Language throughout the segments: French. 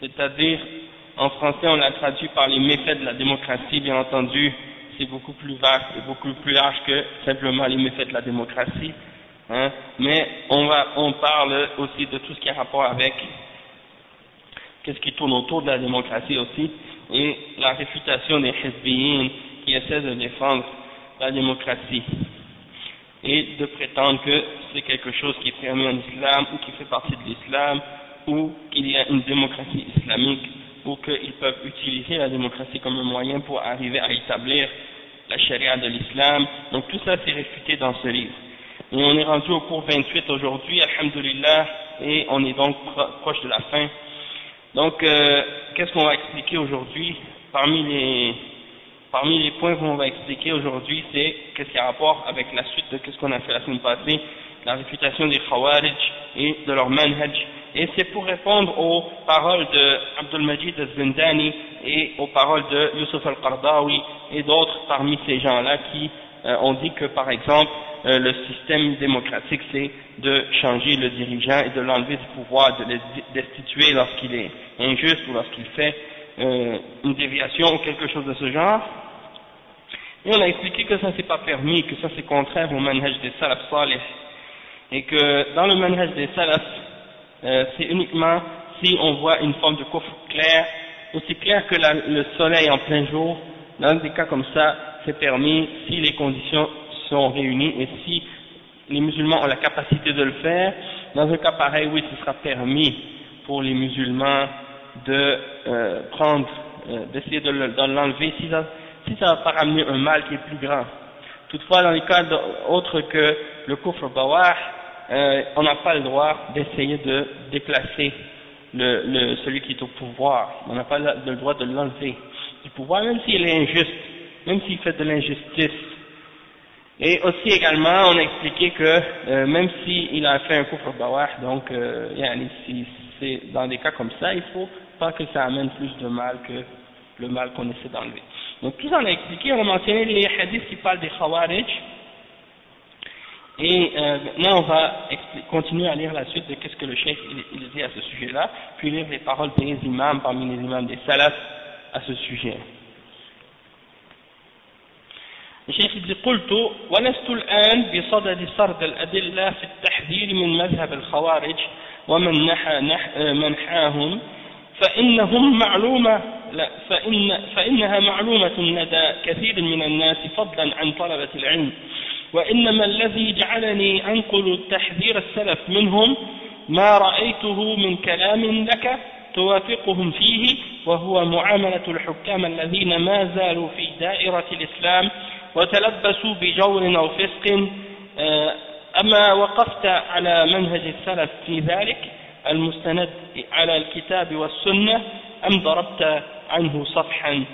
C'est-à-dire en français on l'a traduit par les méfaits de la démocratie bien entendu. C'est beaucoup plus vaste et beaucoup plus large que simplement les méfaits de la démocratie hein, mais on parle aussi de tout ce qui a rapport avec qu'est-ce qui tourne autour de la démocratie aussi et la réfutation des Hizbiyin qui essaie de défendre la démocratie et de prétendre que c'est quelque chose qui est permis en islam ou qui fait partie de l'islam ou qu'il y a une démocratie islamique ou qu'ils peuvent utiliser la démocratie comme un moyen pour arriver à établir la charia de l'islam. Donc tout ça c'est réfuté dans ce livre. Et on est rendu au cours 28 aujourd'hui, alhamdulillah, et on est donc proche de la fin. Donc euh, qu'est-ce qu'on va expliquer aujourd'hui? Parmi les Parmi les points qu'on va expliquer aujourd'hui, c'est qu'est-ce qui a rapport avec la suite de ce qu'on a fait la semaine passée, la réputation des Khawarij et de leur manhaj. Et c'est pour répondre aux paroles de Abdul et aux paroles de Yusuf al-Qardawi et d'autres parmi ces gens-là qui euh, ont dit que par exemple euh, le système démocratique c'est de changer le dirigeant et de l'enlever du pouvoir, de le destituer lorsqu'il est injuste ou lorsqu'il fait euh, une déviation ou quelque chose de ce genre. Et on a expliqué que ça c'est pas permis, que ça c'est contraire au manhaj des salaf. Et que dans le manhaj des salaf, euh, c'est uniquement si on voit une forme de coffre claire, aussi clair que le soleil en plein jour, dans des cas comme ça, c'est permis si les conditions sont réunies et si les musulmans ont la capacité de le faire. Dans un cas pareil, oui, ce sera permis pour les musulmans de euh, prendre, euh, d'essayer de l'enlever si ça si ça va pas ramener un mal qui est plus grand. Toutefois, dans les cas autres que le kufr bawah, euh, on n'a pas le droit d'essayer de déplacer le, le, celui qui est au pouvoir. On n'a pas le, droit de l'enlever du pouvoir, même s'il est injuste, même s'il fait de l'injustice. Et aussi également, on a expliqué que euh, même s'il a fait un kufr bawah, donc euh, si c'est dans des cas comme ça, il faut pas que ça amène plus de mal que le mal qu'on essaie d'enlever. Donc tout ça on a expliqué, on a mentionné les hadiths qui parlent des khawarij. Et euh, maintenant on va continuer à lire la suite de qu'est-ce que le cheikh il, il dit à ce sujet-là, puis lire les paroles des imams parmi les imams des salafs à ce sujet. الشيخ يقول قلت ولست الآن بصدد سرد الأدلة في التحذير من مذهب الخوارج ومن نحى نح منحاهم فإنهم معلومة لا فإن فإنها معلومة لدى كثير من الناس فضلا عن طلبة العلم. وإنما الذي جعلني أنقل تحذير السلف منهم ما رأيته من كلام لك توافقهم فيه وهو معاملة الحكام الذين ما زالوا في دائرة الإسلام وتلبسوا بجور أو فسق. أما وقفت على منهج السلف في ذلك المستند على الكتاب والسنة أم ضربت عنه صفحا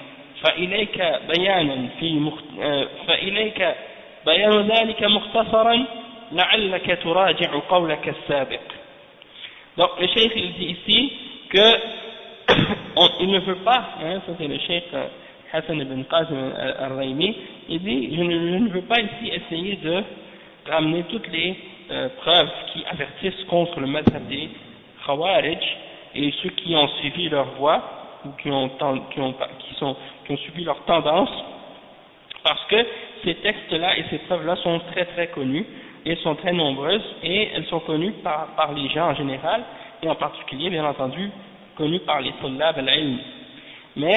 فإليك بيانا في مخت... فإليك بيان ذلك مختصرا لعلك تراجع قولك السابق Donc le cheikh il dit ici que on, il ne veut pas, hein, ça c'est le cheikh euh, Hassan ibn Qasim al-Raymi, il dit, je ne, je ne, veux pas ici essayer de ramener toutes les euh, preuves qui avertissent contre le madhab des Khawarij et ceux qui ont suivi leur voie ou qui ont, qui ont, qui ont suivi leur tendance, parce que ces textes-là et ces preuves-là sont très très connus et sont très nombreuses et elles sont connues par, par les gens en général et en particulier, bien entendu, connues par les soldats de l'ilm. Mais,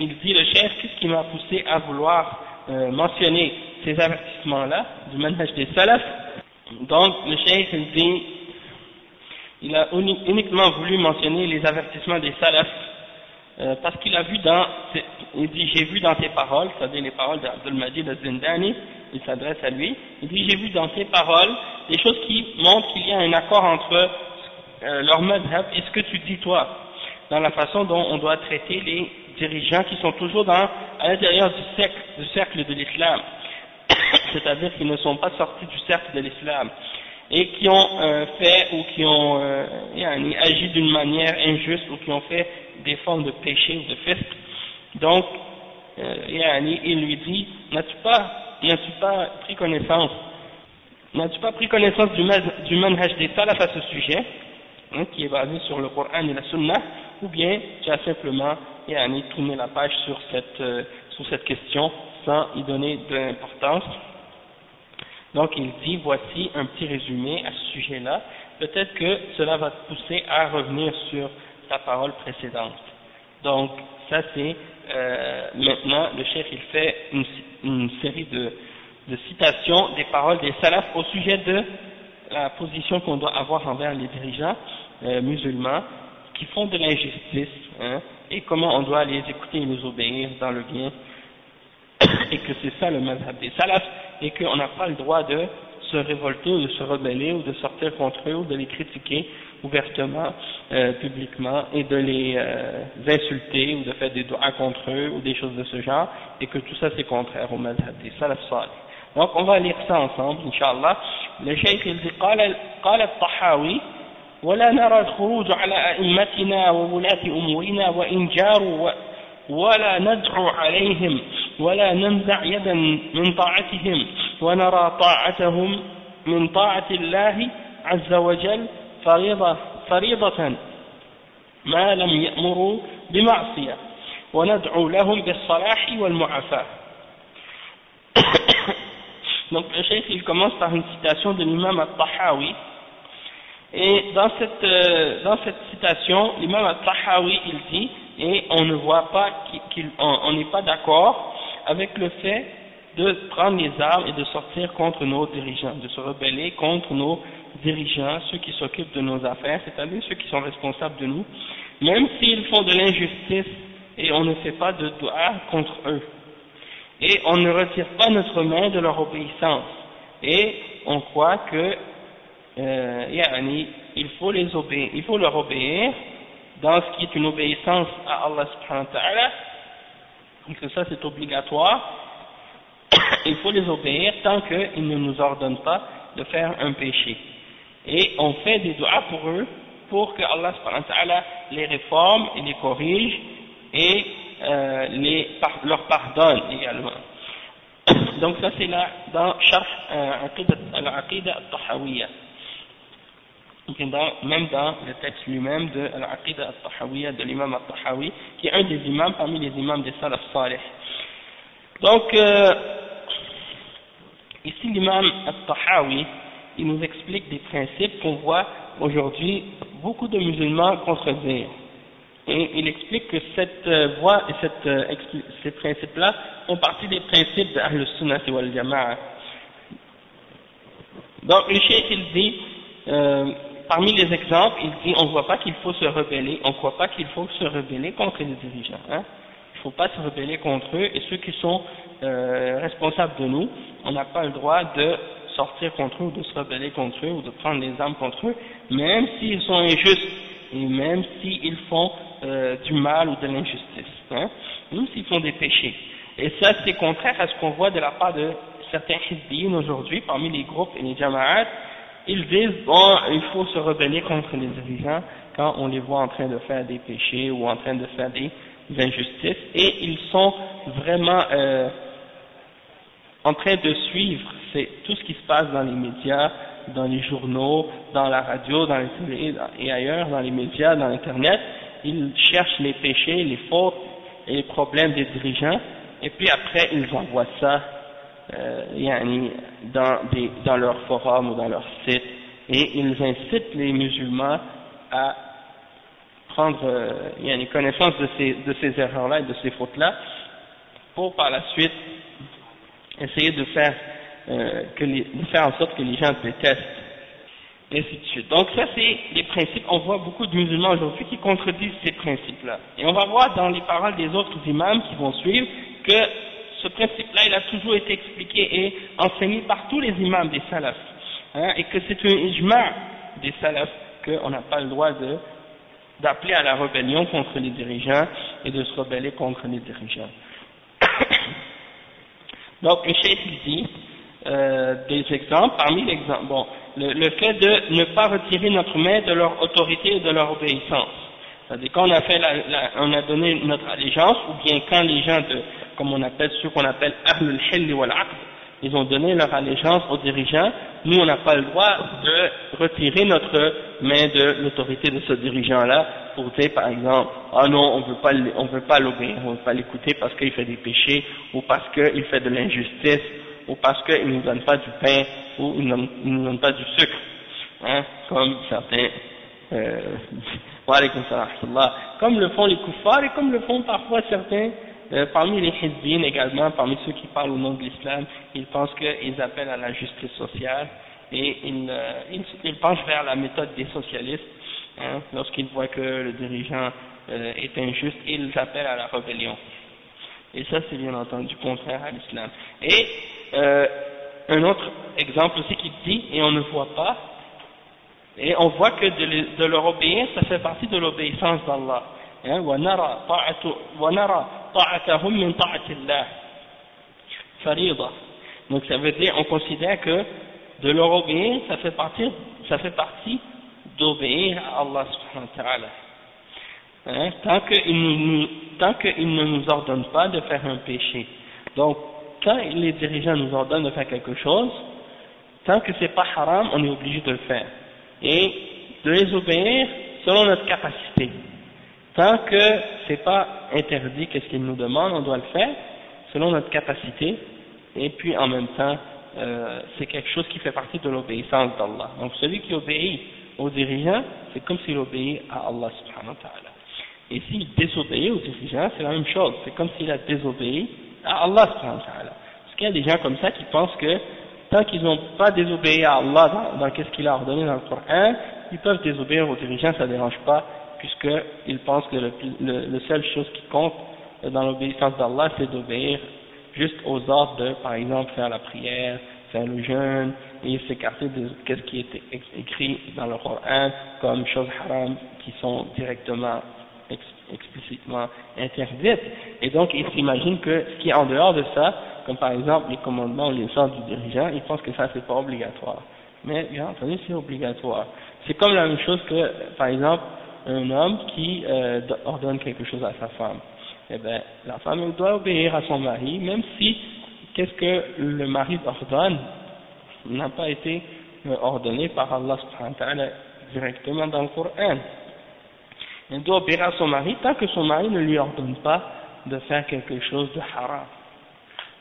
il dit le chef, qu'est-ce qui m'a poussé à vouloir euh, mentionner ces avertissements-là du manhaj des salafs? Donc, le chef, il dit, il a uniquement voulu mentionner les avertissements des salafs euh, parce qu'il a vu dans, il dit j'ai vu dans tes paroles, c'est-à-dire les paroles d'Abdul Majid al-Zindani, il s'adresse à lui, il dit j'ai vu dans tes paroles des choses qui montrent qu'il y a un accord entre euh, leur madhab et ce que tu dis toi, dans la façon dont on doit traiter les dirigeants qui sont toujours à l'intérieur du cercle, du cercle de l'islam, c'est-à-dire qu'ils ne sont pas sortis du cercle de l'islam et qui ont euh, fait ou qui ont euh, agi d'une manière injuste ou qui ont fait des formes de péché ou de fisc. Donc, euh, il lui dit, n'as-tu pas, n'as-tu pas pris connaissance, n'as-tu pas pris connaissance du, du manhaj des salaf à ce sujet, hein, qui est basé sur le Coran et la Sunna, ou bien tu as simplement tourné la page sur cette, euh, sur cette question sans y donner de l'importance. Donc il dit, voici un petit résumé à ce sujet-là. Peut-être que cela va te pousser à revenir sur ta parole précédente. Donc, ça c'est, euh, maintenant, le chef il fait une, série de, de, citations des paroles des salafs au sujet de la position qu'on doit avoir envers les dirigeants euh, musulmans qui font de l'injustice, hein, et comment on doit les écouter et les obéir dans le bien, et que c'est ça le mazhab des salafs, et qu'on n'a pas le droit de se révolter ou de se rebeller ou de sortir contre eux ou de les critiquer ouvertement, euh, publiquement, et de les euh, insulter ou de faire des doigts contre eux ou des choses de ce genre, et que tout ça c'est contraire au madhab des salaf salih. Donc on va lire ça ensemble, Inch'Allah. Le cheikh il dit, قال, قال الطحاوي ولا نرى الخروج على أئمتنا وولاة أمورنا وإن جاروا ولا ندعو عليهم ولا ننزع يدا من طاعتهم ونرى طاعتهم من طاعة الله عز وجل فريضة, فريضة ما لم يأمروا بمعصية. وندعو لهم بالصلاح والمعافاة. Donc le cheikh il commence par une citation de l'imam al-Tahawi et dans cette, euh, dans cette citation l'imam al-Tahawi il dit et on ne voit pas qu'on n'est pas d'accord avec le fait de prendre les armes et de sortir contre nos dirigeants, de se rebeller contre nos dirigeants, ceux qui s'occupent de nos affaires, c'est-à-dire ceux qui sont responsables de nous, même s'ils font de l'injustice et on ne fait pas de doigt contre eux. Et on ne retire pas notre main de leur obéissance. Et on croit que euh, il faut les obéir, il faut leur obéir dans ce qui est une obéissance à Allah subhanahu wa ta'ala, que ça c'est obligatoire, il faut les obéir tant qu'ils ne nous ordonnent pas de faire un péché. Et on fait des doigts pour eux, pour que Allah les réforme et les corrige et euh, les, leur pardonne également. Donc ça c'est là dans Sharh euh, al-Tahawiyya. Même dans le texte lui-même de l'imam al-Tahawi, qui est un des imams parmi les imams des Salaf Salih. Donc, euh, ici l'imam al-Tahawi, il nous explique des principes qu'on voit aujourd'hui beaucoup de musulmans contredire. Et il explique que cette euh, voie et cette, euh, ces principes-là font partie des principes de Ahl-Sunnah wal Jama'a. Donc le cheikh il dit, parmi les exemples, il dit on ne voit pas qu'il faut se rebeller, on ne croit pas qu'il faut se rebeller contre les dirigeants. Hein. Il ne faut pas se rebeller contre eux et ceux qui sont euh, responsables de nous, on n'a pas le droit de sortir contre eux de se rebeller contre eux ou de prendre les armes contre eux, même s'ils sont injustes et même s'ils font euh, du mal ou de l'injustice, hein, même s'ils font des péchés. Et ça c'est contraire à ce qu'on voit de la part de certains hizbiyin aujourd'hui parmi les groupes et les jama'at, ils disent bon il faut se rebeller contre les dirigeants quand on les voit en train de faire des péchés ou en train de faire des injustices, et ils sont vraiment euh, en train de suivre tout ce qui se passe dans les médias, dans les journaux, dans la radio, dans les télé et ailleurs, dans les médias, dans Internet, ils cherchent les péchés, les fautes et les problèmes des dirigeants, et puis après ils envoient ça euh, dans, des, dans leur forum ou dans leur site, et ils incitent les musulmans à prendre euh, connaissance de ces, de ces erreurs-là et de ces fautes-là, pour par la suite essayer de faire, euh, que les, de faire en sorte que les gens détestent, et ainsi de suite. Donc ça c'est les principes, on voit beaucoup de musulmans aujourd'hui qui contredisent ces principes-là. Et on va voir dans les paroles des autres imams qui vont suivre que ce principe-là, il a toujours été expliqué et enseigné par tous les imams des salafs, hein, et que c'est un ijma' des salafs qu'on n'a pas le droit d'appeler à la rébellion contre les dirigeants et de se rebeller contre les dirigeants. Donc le chef dit euh, des exemples, parmi les exemples, bon, le, le, fait de ne pas retirer notre main de leur autorité et de leur obéissance. C'est-à-dire quand on a fait la, la, on a donné notre allégeance, ou bien quand les gens de, comme on appelle ceux qu'on appelle Ahlul Hill wal ils ont donné leur allégeance aux dirigeants, nous on n'a pas le droit de retirer notre main de l'autorité de ce dirigeant-là pour dire par exemple, ah non, on veut pas, on veut pas l'obéir, on veut pas l'écouter parce qu'il fait des péchés, ou parce qu'il fait de l'injustice, ou parce qu'il ne nous donne pas du pain, ou il ne nous donne pas du sucre, hein, comme certains, euh, comme le font les koufars et comme le font parfois certains euh, parmi les hizbines également, parmi ceux qui parlent au nom de l'islam, ils pensent qu'ils appellent à la justice sociale et ils, euh, ils, penchent vers la méthode des socialistes. Hein, Lorsqu'ils voient que le dirigeant euh, est injuste, ils appellent à la rébellion. Et ça, c'est bien entendu contraire à l'islam. Et un autre exemple aussi qui dit, et on ne voit pas, et on voit que de, de leur obéir, ça fait partie de l'obéissance d'Allah. Hein, donc ça veut dire, on considère que de leur obéir, ça fait partie, ça fait d'obéir à Allah subhanahu. Hein, tant qu'il tant qu'il ne nous ordonne pas de faire un péché. Donc, quand les dirigeants nous ordonnent de faire quelque chose, tant que c'est pas haram, on est obligé de le faire. Et de les obéir selon notre capacité. Tant que c'est pas interdit, qu'est-ce qu'il nous demande, on doit le faire selon notre capacité, et puis en même temps, euh, c'est quelque chose qui fait partie de l'obéissance d'Allah. Donc celui qui obéit aux dirigeants, c'est comme s'il obéit à Allah subhanahu. Et s'il désobéit aux dirigeants, c'est la même chose, c'est comme s'il a désobéi à Allah subhanahu. Parce qu'il y a des gens comme ça qui pensent que tant qu'ils n'ont pas désobéi à Allah dans, dans ce qu'il a ordonné dans le Coran, ils peuvent désobéir aux dirigeants, ça ne dérange pas, puisqu'ils pensent que le, le, seule chose qui compte dans l'obéissance d'Allah, c'est d'obéir juste aux ordres de, par exemple, faire la prière, faire le jeûne, et s'écarter de ce qui est écrit dans le Coran comme choses haram qui sont directement, explicitement interdites. Et donc, ils s'imaginent que ce qui est en dehors de ça, comme par exemple les commandements ou les ordres du dirigeant, ils pensent que ça, c'est pas obligatoire. Mais bien entendu, c'est obligatoire. C'est comme la même chose que, par exemple, un homme qui euh, ordonne quelque chose à sa femme. Eh bien, la femme doit obéir à son mari, même si qu'est-ce que le mari ordonne n'a pas été euh, ordonné par Allah subhanahu wa directement dans le Coran. Elle doit obéir à son mari tant que son mari ne lui ordonne pas de faire quelque chose de haram.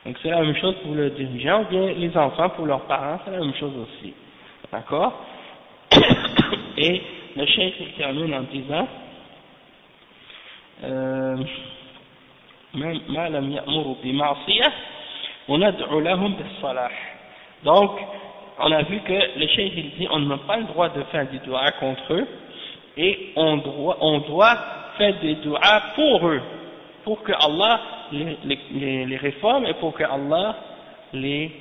Donc c'est la même chose pour le dirigeant, ou bien les enfants pour leurs parents, c'est la même chose aussi. D'accord? Et le chef termine en disant euh, donc, on a vu que le cheikh il dit on n'a pas le droit de faire des doigts contre eux et on doit, on doit faire des doigts pour eux, pour que Allah les, les, les réforme et pour que Allah les,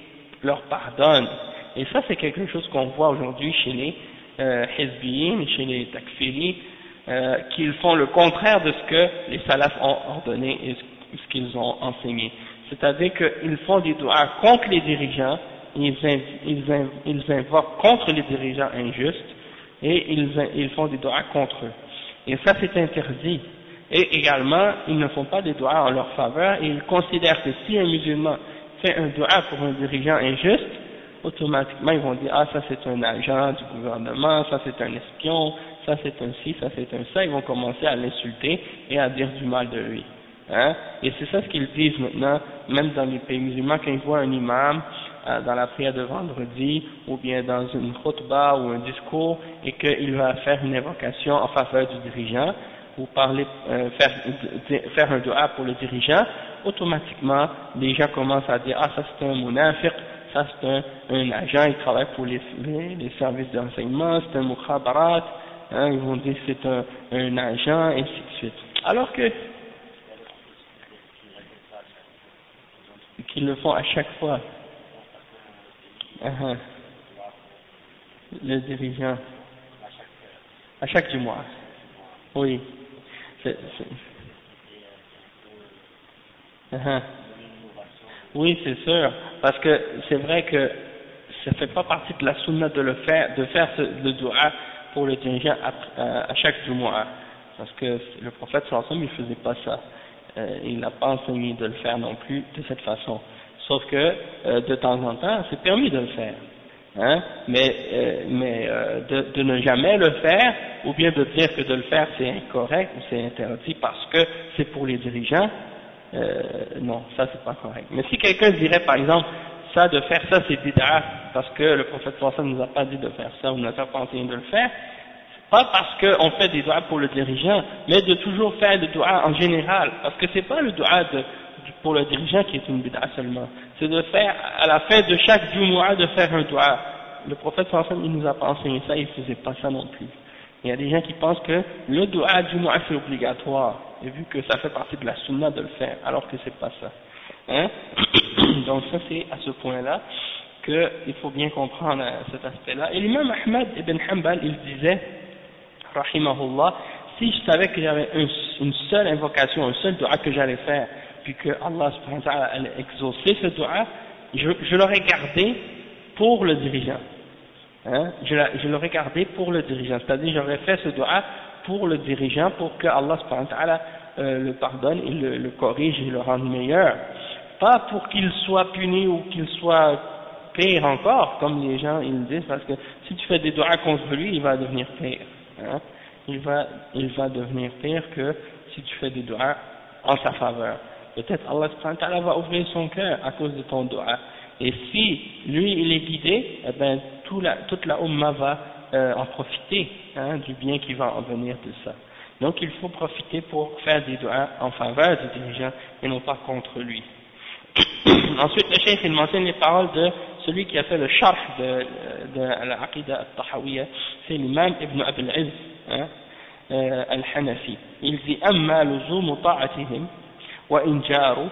leur pardonne et ça c'est quelque chose qu'on voit aujourd'hui chez les euh, chez les takfiri, euh, qu'ils font le contraire de ce que les salafs ont ordonné et ce qu'ils ont enseigné. C'est-à-dire qu'ils font des doigts contre les dirigeants, ils, ils, ils, invoquent contre les dirigeants injustes et ils, ils font des doigts contre eux. Et ça c'est interdit. Et également, ils ne font pas des doigts en leur faveur et ils considèrent que si un musulman fait un doigt pour un dirigeant injuste, automatiquement ils vont dire ah ça c'est un agent du gouvernement, ça c'est un espion, ça c'est un ci, ça c'est un ça, ils vont commencer à l'insulter et à dire du mal de lui. Hein? Et c'est ça ce qu'ils disent maintenant, même dans les pays musulmans, quand ils voient un imam euh, dans la prière de vendredi, ou bien dans une khutbah ou un discours, et qu'il va faire une évocation en faveur du dirigeant, ou parler, euh, faire, faire un dua pour le dirigeant, automatiquement, les gens commencent à dire, ah ça c'est un munafiq, ça c'est un, un, agent, il travaille pour les, les, services d'enseignement, c'est un mukhabarat, hein, ils vont dire c'est un, un agent, et ainsi de suite. Alors que qu'ils le font à chaque fois. Uh -huh. Le dirigeant. À chaque du mois. Oui. C'est, uh -huh. Oui, c'est sûr. Parce que c'est vrai que ça fait pas partie de la sunna de le faire, de faire le dua pour le dirigeant à, à chaque du mois. Parce que le prophète sallallahu il faisait pas ça. Euh, il n'a pas enseigné de le faire non plus de cette façon. Sauf que euh, de temps en temps, c'est permis de le faire. Hein, mais euh, mais de, de, ne jamais le faire, ou bien de dire que de le faire c'est incorrect ou c'est interdit parce que c'est pour les dirigeants, non, ça c'est pas correct. Mais si quelqu'un dirait par exemple, ça de faire ça c'est bid'a parce que le prophète ne nous a pas dit de faire ça ou nous a pas enseigné de le faire, pas parce qu'on fait des doigts pour le dirigeant, mais de toujours faire des doigts en général, parce que c'est pas le doigt de, pour le dirigeant qui est une bid'a seulement, c'est de faire, à la fin de chaque mois de faire un doigt. Le prophète sallallahu il nous a pas enseigné ça, il faisait pas ça non plus. Il y a des gens qui pensent que le doigt du mois c'est obligatoire, et vu que ça fait partie de la sunna de le faire, alors que c'est pas ça. Hein? Donc ça c'est à ce point-là qu'il faut bien comprendre euh, cet aspect-là. Et l'imam Ahmad ibn Hanbal, il disait, rahimahullah, si je savais qu'il y avait une seule invocation, un seul dua que j'allais faire, puis que Allah subhanahu wa ta'ala allait exaucer ce dua, je, l'aurais gardé pour le dirigeant. Hein? Je, l'aurais gardé pour le dirigeant, c'est-à-dire j'aurais fait ce dua pour le dirigeant, pour que Allah subhanahu wa ta'ala euh, le pardonne, le, le corrige et le rende meilleur. Pas pour qu'il soit puni ou qu'il soit pire encore, comme les gens ils disent, parce que si tu fais des doigts contre lui, il va devenir pire. Hein? Il, va, il va devenir pire que si tu fais des doigts en sa faveur peut-être Allah va ouvrir son cœur à cause de ton dua. Et si lui, il est guidé, eh ben, toute la Ummah va euh, en profiter hein, du bien qui va en venir de ça. Donc il faut profiter pour faire des doigts en faveur du dirigeant et non pas contre lui. Ensuite, le chef, il mentionne les paroles de celui qui a fait le charf de, de, l'Aqidah al-Tahawiyya, c'est l'imam Ibn Abil Izz, hein, euh, al-Hanafi. Il dit « Amma luzumu ta'atihim » وإن جاروا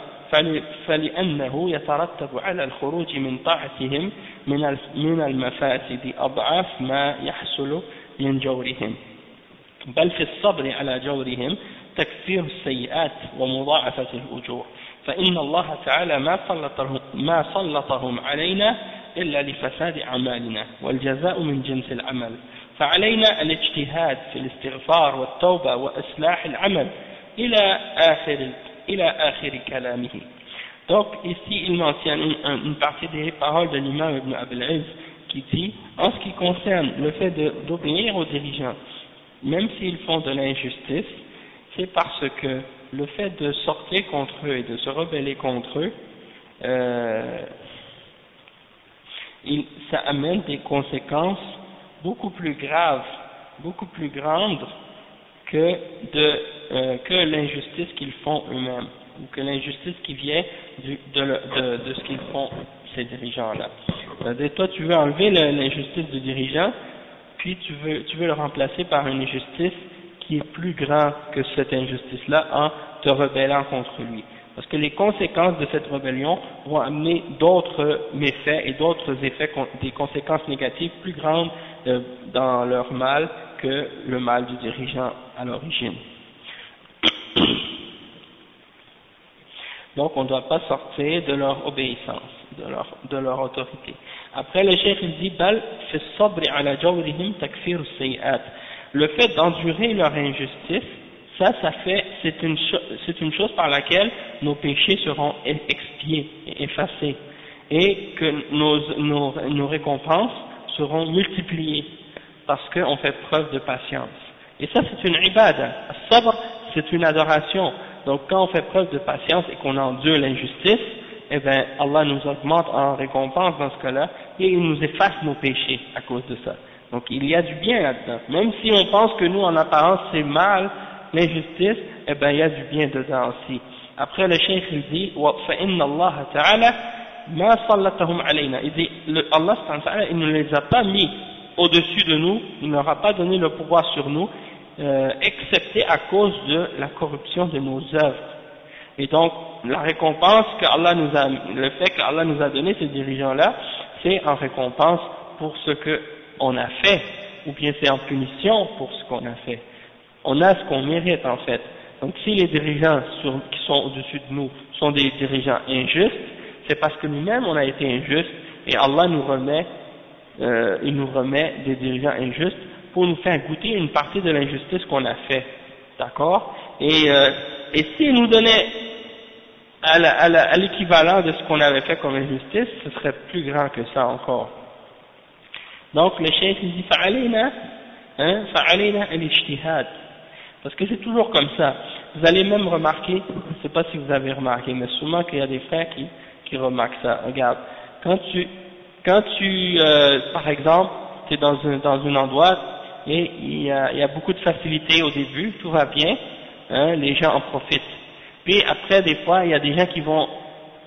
فلأنه يترتب على الخروج من طاعتهم من المفاسد أضعاف ما يحصل من جورهم. بل في الصبر على جورهم تكفير السيئات ومضاعفة الأجور. فإن الله تعالى ما سلطهم, ما سلطهم علينا إلا لفساد أعمالنا والجزاء من جنس العمل. فعلينا الاجتهاد في الاستغفار والتوبة وإصلاح العمل إلى آخر ila akhiri kalamihi. Donc ici il mentionne une, partie des paroles de l'imam Ibn Abdel qui dit en ce qui concerne le fait d'obéir aux dirigeants, même s'ils font de l'injustice, c'est parce que le fait de sortir contre eux et de se rebeller contre eux, euh, ça amène des conséquences beaucoup plus graves, beaucoup plus grandes que de euh, que l'injustice qu'ils font eux-mêmes ou que l'injustice qui vient du, de, de, de, ce qu'ils font ces dirigeants-là. Toi, tu veux enlever l'injustice du dirigeant, puis tu veux, tu veux le remplacer par une injustice qui est plus grande que cette injustice-là en te rebellant contre lui. Parce que les conséquences de cette rébellion vont amener d'autres méfaits et d'autres effets, des conséquences négatives plus grandes euh, dans leur mal que le mal du dirigeant à l'origine. Donc on ne doit pas sortir de leur obéissance, de leur, autorité. Après le chef il dit bal ala takfir le fait d'endurer leur injustice, ça, ça fait, c'est une, chose par laquelle nos péchés seront expiés et effacés, et que nos récompenses seront multipliées, parce qu'on fait preuve de patience. Et ça, c'est une ibada. Sabr, c'est une adoration. Donc, quand on fait preuve de patience et qu'on endure l'injustice, eh bien, Allah nous augmente en récompense dans ce cas-là, et il nous efface nos péchés à cause de ça. Donc, il y a du bien là-dedans. Même si on pense que nous, en apparence, c'est mal, l'injustice, eh bien, il y a du bien dedans aussi. Après, le cheikh, il dit, فَإِنَّ اللَّهَ تَعَالَى مَا صَلَّتَهُمْ عَلَيْنَا Il dit, le, Allah, il ne les a pas mis au-dessus de nous, il n'aura pas donné le pouvoir sur nous, euh, excepté à cause de la corruption de nos œuvres. Et donc, la récompense que Allah nous a, le fait qu'Allah nous a donné ces dirigeants-là, c'est en récompense pour ce qu'on a fait, ou bien c'est en punition pour ce qu'on a fait. On a ce qu'on mérite en fait. Donc si les dirigeants qui sont au-dessus de nous sont des dirigeants injustes, c'est parce que nous-mêmes on a été injustes et Allah nous remet, euh, il nous remet des dirigeants injustes pour nous faire goûter une partie de l'injustice qu'on a fait. D'accord? Et, euh, et s'il nous donnait à l'équivalent de ce qu'on avait fait comme injustice, ce serait plus grand que ça encore. Donc le chef dit fa'alina, hein, fa'alina al-ijtihad. Parce que c'est toujours comme ça. Vous allez même remarquer, je ne sais pas si vous avez remarqué, mais souvent qu'il y a des frères qui, qui remarquent ça. Regarde, quand tu, quand tu, euh, par exemple, tu es dans un, dans un endroit et il y, a, il y a beaucoup de facilité au début, tout va bien, hein, les gens en profitent. Puis après, des fois, il y a des gens qui vont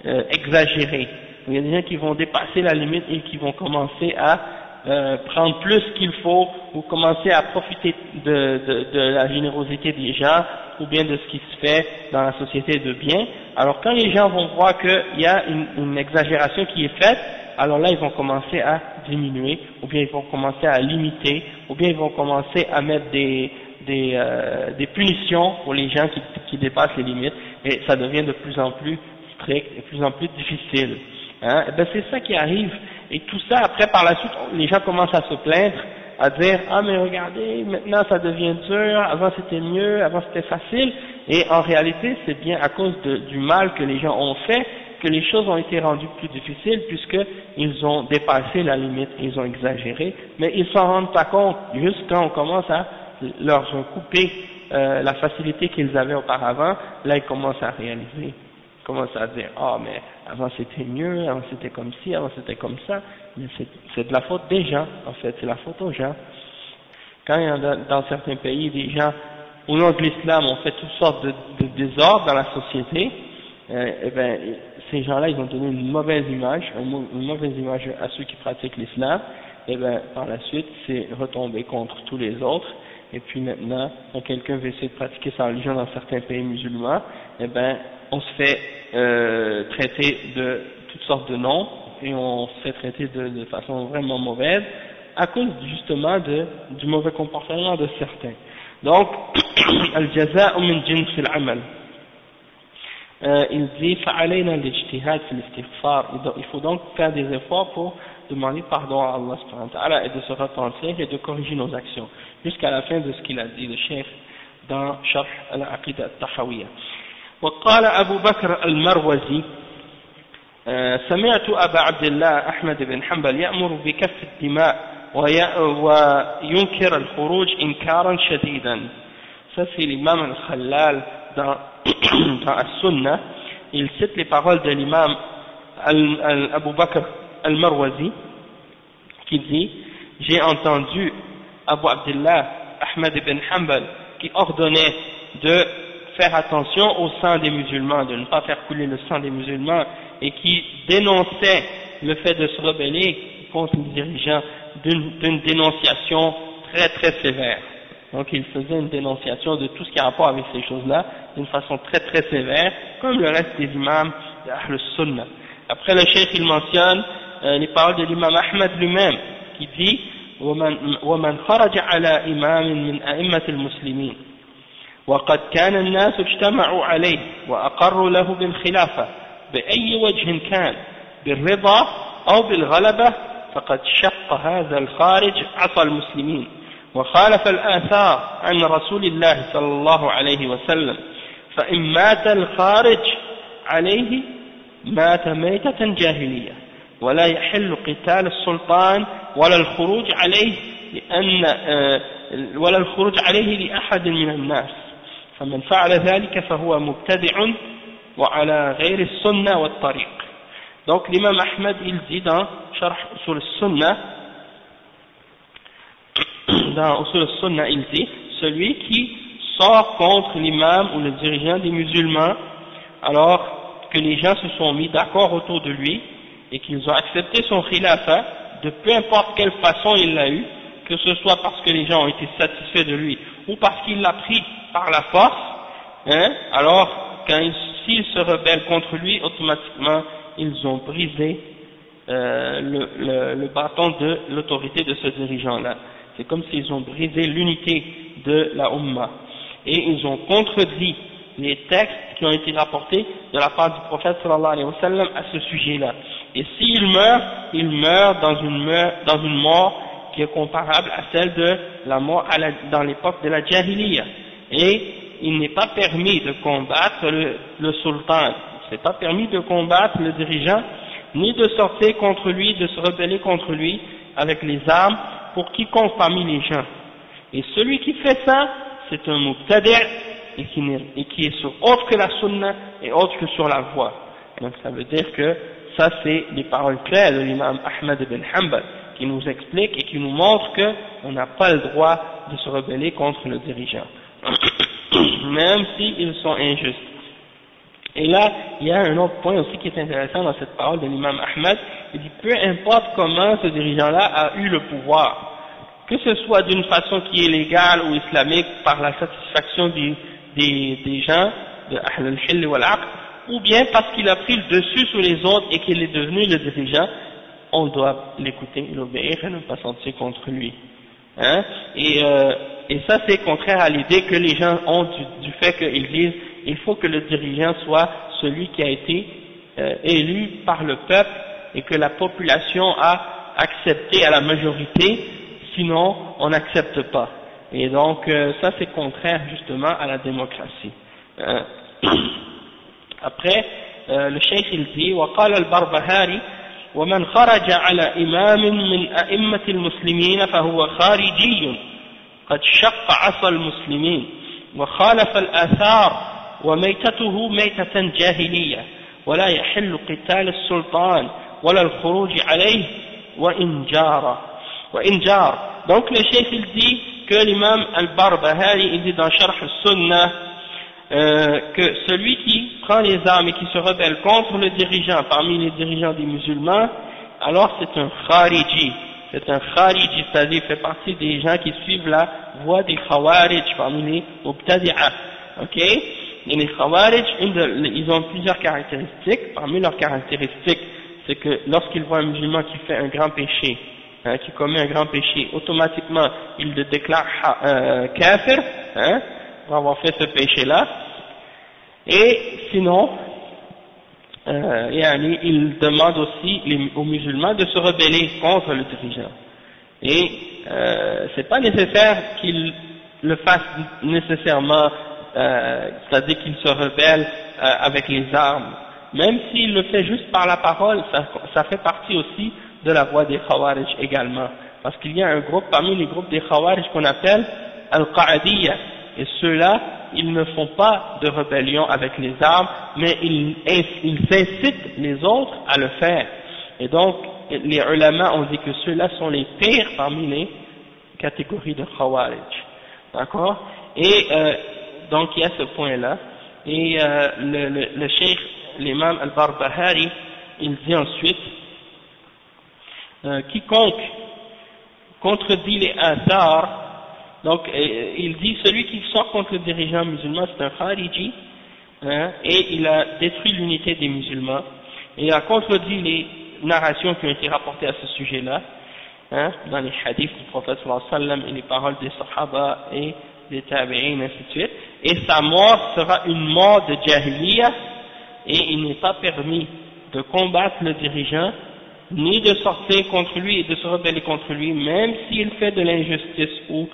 euh, exagérer. Il y a des gens qui vont dépasser la limite et qui vont commencer à euh, prendre plus qu'il faut ou commencer à profiter de, de, de, la générosité des gens ou bien de ce qui se fait dans la société de bien. Alors quand les gens vont voir qu'il y a une, une, exagération qui est faite, alors là ils vont commencer à diminuer ou bien ils vont commencer à limiter ou bien ils vont commencer à mettre des, des, euh, des punitions pour les gens qui, qui dépassent les limites et ça devient de plus en plus strict de plus en plus difficile. Hein? Ben c'est ça qui arrive. Et tout ça, après, par la suite, les gens commencent à se plaindre, à dire ah mais regardez, maintenant ça devient dur, avant c'était mieux, avant c'était facile. Et en réalité, c'est bien à cause de, du mal que les gens ont fait que les choses ont été rendues plus difficiles puisqu'ils ont dépassé la limite, ils ont exagéré, mais ils s'en rendent pas compte juste quand on commence à leur couper euh, la facilité qu'ils avaient auparavant, là ils commencent à réaliser, ils commencent à dire, ah mais avant c'était mieux, avant c'était comme ci, avant c'était comme ça, mais c'est de la faute des gens, en fait, c'est la faute aux gens. Quand il y a dans certains pays des gens, au nom de l'islam, on fait toutes sortes de, de désordres dans la société, euh, eh ben, ces gens-là, ils ont donné une mauvaise image, une mauvaise image à ceux qui pratiquent l'islam, et eh ben, par la suite, c'est retombé contre tous les autres, et puis maintenant, quand quelqu'un veut essayer de pratiquer sa religion dans certains pays musulmans, eh ben, on se fait euh, traiter de toutes sortes de noms et on se fait traiter de, de façon vraiment mauvaise à cause justement de, du mauvais comportement de certains. Donc, al-jaza'u min jins al-amal. Euh, il dit il faut donc faire des efforts pour demander pardon à Allah et de se repentir et de corriger nos actions jusqu'à la fin de ce qu'il a dit le chef dans Sharh al-Aqidah al-Tahawiyya وقال أبو بكر المروزي سمعت أبا عبد الله أحمد بن حنبل يأمر بكف الدماء وينكر الخروج إنكارا شديدا ça c'est l'imam al-Khalal dans, dans As-Sunnah il cite les paroles de l'imam Abu Bakr al-Marwazi qui dit j'ai entendu Abu Abdullah Ahmed ibn Hanbal qui ordonnait de faire attention au sang des musulmans, de ne pas faire couler le sang des musulmans et qui dénonçait le fait de se rebeller contre les dirigeants d'une dénonciation très très sévère. Donc il faisait une dénonciation de tout ce qui a rapport avec ces choses-là d'une façon très très sévère, comme le reste des imams de Sunnah. Après le cheikh il mentionne euh, les paroles de l'imam Ahmed lui-même qui dit ومن, ومن خرج على إمام من أئمة المسلمين وقد كان الناس اجتمعوا عليه وأقروا له بالخلافة بأي وجه كان بالرضا أو بالغلبة فقد شق هذا الخارج عصى المسلمين وخالف الآثار عن رسول الله صلى الله عليه وسلم فإن مات الخارج عليه مات ميتة جاهلية ولا يحل قتال السلطان ولا الخروج عليه لأن آه، ولا الخروج عليه لأحد من الناس. فمن فعل ذلك فهو مبتدع وعلى غير السنة والطريق. donc l'imam Ahmed il dit dans Sunnah dans Usul Sunnah il dit celui qui sort contre l'imam ou le dirigeant des musulmans alors que les gens se sont mis d'accord autour de lui et qu'ils ont accepté son khilafa de peu importe quelle façon il l'a eu que ce soit parce que les gens ont été satisfaits de lui ou parce qu'il l'a pris par la force, hein, alors s'ils se rebellent contre lui, automatiquement ils ont brisé euh, le, le, bâton de l'autorité de ce dirigeant-là. C'est comme s'ils ont brisé l'unité de la Ummah. Et ils ont contredit les textes qui ont été rapportés de la part du prophète sallallahu alayhi wa sallam à ce sujet-là. Et s'il meurt, il meurt dans une, dans une mort qui est comparable à celle de la mort dans l'époque de la Jahiliya. Et il n'est pas permis de combattre le, sultan, il n'est pas permis de combattre le dirigeant, ni de sortir contre lui, de se rebeller contre lui avec les armes pour quiconque parmi les gens. Et celui qui fait ça, c'est un muqtadir et qui, est sur autre que la sunna et autre que sur la voie. Donc ça veut dire que ça c'est les paroles claires de l'imam Ahmad ibn Hanbal qui nous explique et qui nous montre qu'on n'a pas le droit de se rebeller contre le dirigeant, même s'ils sont injustes. Et là, il y a un autre point aussi qui est intéressant dans cette parole de l'imam Ahmed, il dit peu importe comment ce dirigeant-là a eu le pouvoir, que ce soit d'une façon qui est légale ou islamique par la satisfaction des, gens de wal ou bien parce qu'il a pris le dessus sur les autres et qu'il est devenu le dirigeant, on doit l'écouter, l'obéir et ne pas sentir contre lui. Hein? Euh, et ça c'est contraire à l'idée que les gens ont du, fait qu'ils disent il faut que le dirigeant soit celui qui a été euh, élu par le peuple et que la population a accepté à la majorité, sinon on n'accepte pas. Et donc euh, ça c'est contraire justement à la démocratie. Hein Après, euh, le cheikh il dit وقال البربهاري ومن خرج على إمام من أئمة المسلمين فهو خارجي قد شق عصى المسلمين وخالف الآثار وميتته ميتة جاهلية ولا يحل قتال السلطان ولا الخروج عليه وإن جار وإن جار donc le chef il dit que l'imam al-Barbahari il dit dans Sharh al-Sunnah Euh, que celui qui prend les armes et qui se rebelle contre le dirigeant parmi les dirigeants des musulmans, alors c'est un khariji, c'est un khariji, c'est-à-dire fait partie des gens qui suivent la voie des khawarij parmi les mubtadi'a, ok Et les khawarij, ils ont plusieurs caractéristiques, parmi leurs caractéristiques, c'est que lorsqu'ils voient un musulman qui fait un grand péché, hein, qui commet un grand péché, automatiquement ils le déclarent euh, kafir, hein, pour avoir fait ce péché-là. Et sinon, euh, il demande aussi aux musulmans de se rebeller contre le dirigeant. Et euh, c'est pas nécessaire qu'ils le fassent nécessairement, euh, c'est-à-dire qu'il se rebelle euh, avec les armes. Même s'il le fait juste par la parole, ça, fait partie aussi de la voie des Khawarij également. Parce qu'il y a un groupe parmi les groupes des Khawarij qu'on appelle Al-Qa'adiyya, et ceux-là, ils ne font pas de rébellion avec les armes, mais ils, ils incitent les autres à le faire. Et donc, les ulama ont dit que ceux-là sont les pires parmi les catégories de Khawarij. D'accord? Et euh, donc, il y a ce point-là. Et euh, le, le, cheikh, l'imam al-Barbahari, il dit ensuite, euh, quiconque contredit les hasards donc, euh, il dit, celui qui sort contre le dirigeant musulman, c'est un khariji, hein, et il a détruit l'unité des musulmans, et il a contredit les narrations qui ont été rapportées à ce sujet-là, hein, dans les hadiths du prophète sallam et les paroles des sahaba et tabi'in, et sa mort sera une mort de jahiliya, et il n'est pas permis de combattre le dirigeant, ni de sortir contre lui et de se rebeller contre lui, même s'il fait de l'injustice ou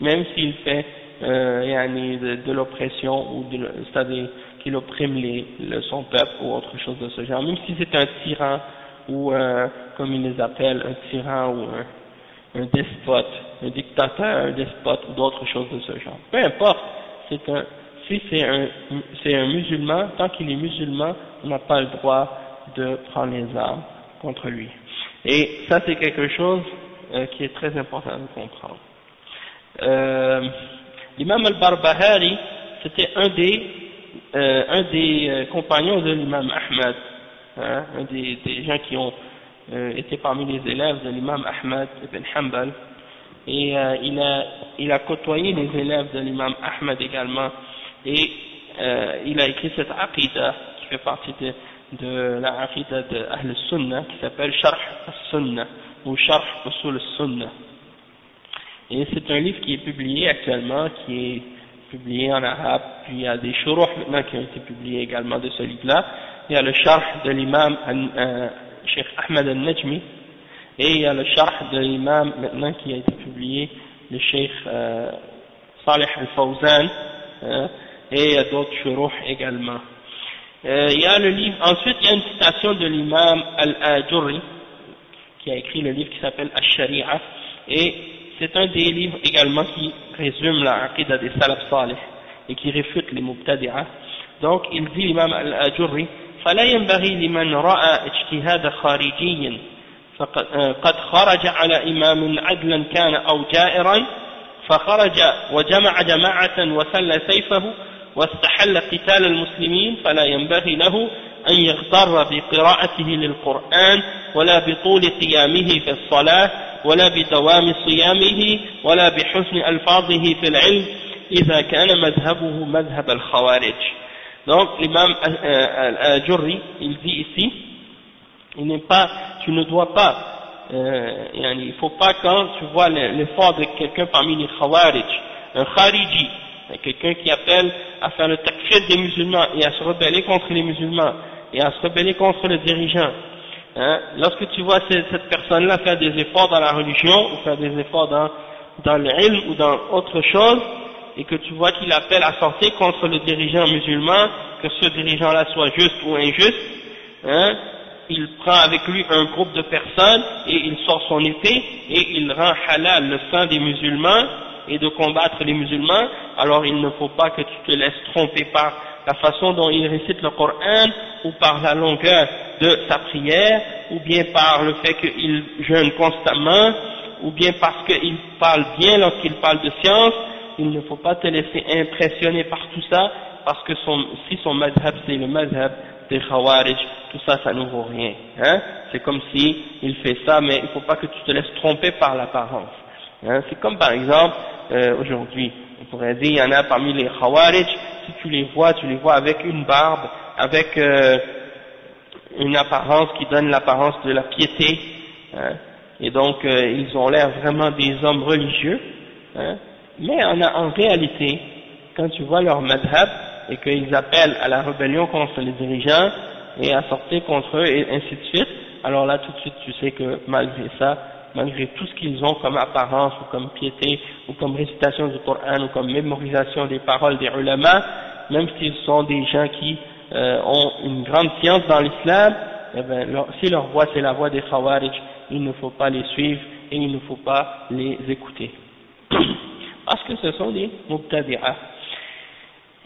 même s'il fait euh, de, l'oppression c'est-à-dire qu'il opprime les, le, son peuple ou autre chose de ce genre, même si c'est un tyran ou comme ils les appellent, un tyran ou un, un despote, un dictateur, un despote ou d'autres choses de ce genre. Peu importe, c'est un, si c'est un, musulman, tant qu'il est musulman, on n'a pas le droit de prendre les armes contre lui. Et ça c'est quelque chose euh, qui est très important de comprendre. Euh, L'imam al-Barbahari, c'était un des, euh, compagnons de l'imam Ahmad, hein, un des, gens qui ont euh, été parmi les élèves de l'imam Ahmad ibn Hanbal, et euh, il, a, il a côtoyé les élèves de l'imam Ahmad également, et il a écrit cette aqidah qui fait partie de, la aqidah de Ahl Sunnah, qui s'appelle Sharh al-Sunnah, ou Sharh Usul al-Sunnah. Et c'est un livre qui est publié actuellement, qui est publié en arabe, puis il y a des shuruh maintenant qui ont été publiés également de ce livre-là. Il y a le sharh de l'imam euh, Sheikh Ahmed al-Najmi, et il y a le sharh de l'imam maintenant qui a été publié, le Sheikh euh, Salih al-Fawzan, hein, et il y a d'autres shuruh également. Euh, il y a le livre, ensuite il y a une citation de l'imam al-Ajurri, qui a écrit le livre qui s'appelle Al-Shari'a, et c'est un des livres également qui résume la aqidah des salaf salih et qui réfute les mubtadi'ah. Donc il dit l'imam al-Ajurri فلا ينبغي لمن رأى اجتهاد خارجي قد خرج على إمام عدلا كان أو جائرا فخرج وجمع جماعة وسل سيفه واستحل قتال المسلمين فلا ينبغي له أن يغتر بقراءته للقرآن ولا بطول قيامه في الصلاة ولا بدوام صيامه ولا بحسن ألفاظه في العلم إذا كان مذهبه مذهب الخوارج. Donc l'imam al-Jurri il dit ici il n'est pas tu ne dois pas euh, il ne faut pas quand tu vois l'effort de quelqu'un parmi les khawarij un khariji quelqu'un qui appelle à faire le takfir des musulmans et à se rebeller contre les musulmans et à se rebeller contre le dirigeant Hein, lorsque tu vois cette, cette personne-là faire des efforts dans la religion, ou faire des efforts dans, dans l'ilm ou dans autre chose, et que tu vois qu'il appelle à sortir contre le dirigeant musulman, que ce dirigeant-là soit juste ou injuste, hein, il prend avec lui un groupe de personnes et il sort son épée et il rend halal le sang des musulmans et de combattre les musulmans, alors il ne faut pas que tu te laisses tromper par la façon dont il récite le Coran ou par la longueur de sa prière ou bien par le fait qu'il jeûne constamment ou bien parce qu'il parle bien lorsqu'il parle de science, il ne faut pas te laisser impressionner par tout ça parce que si son madhab c'est le madhab des khawarij, tout ça ça ne vaut rien. Hein? C'est comme si il fait ça mais il ne faut pas que tu te laisses tromper par l'apparence. Hein? C'est comme par exemple euh, aujourd'hui, on pourrait dire il y en a parmi les khawarij si tu les vois, tu les vois avec une barbe, avec euh, une apparence qui donne l'apparence de la piété, hein, et donc euh, ils ont l'air vraiment des hommes religieux, mais en, réalité, quand tu vois leur madhab, et qu'ils appellent à la rébellion contre les dirigeants, et à sortir contre eux, et ainsi de suite, alors là tout de suite tu sais que malgré ça, malgré tout ce qu'ils ont comme apparence ou comme piété ou comme récitation du Coran ou comme mémorisation des paroles des ulama, même s'ils sont des gens qui euh, ont une grande science dans l'islam, eh ben, si leur voix c'est la voix des khawarij, il ne faut pas les suivre et il ne faut pas les écouter. Parce que ce sont des mubtadi'ah.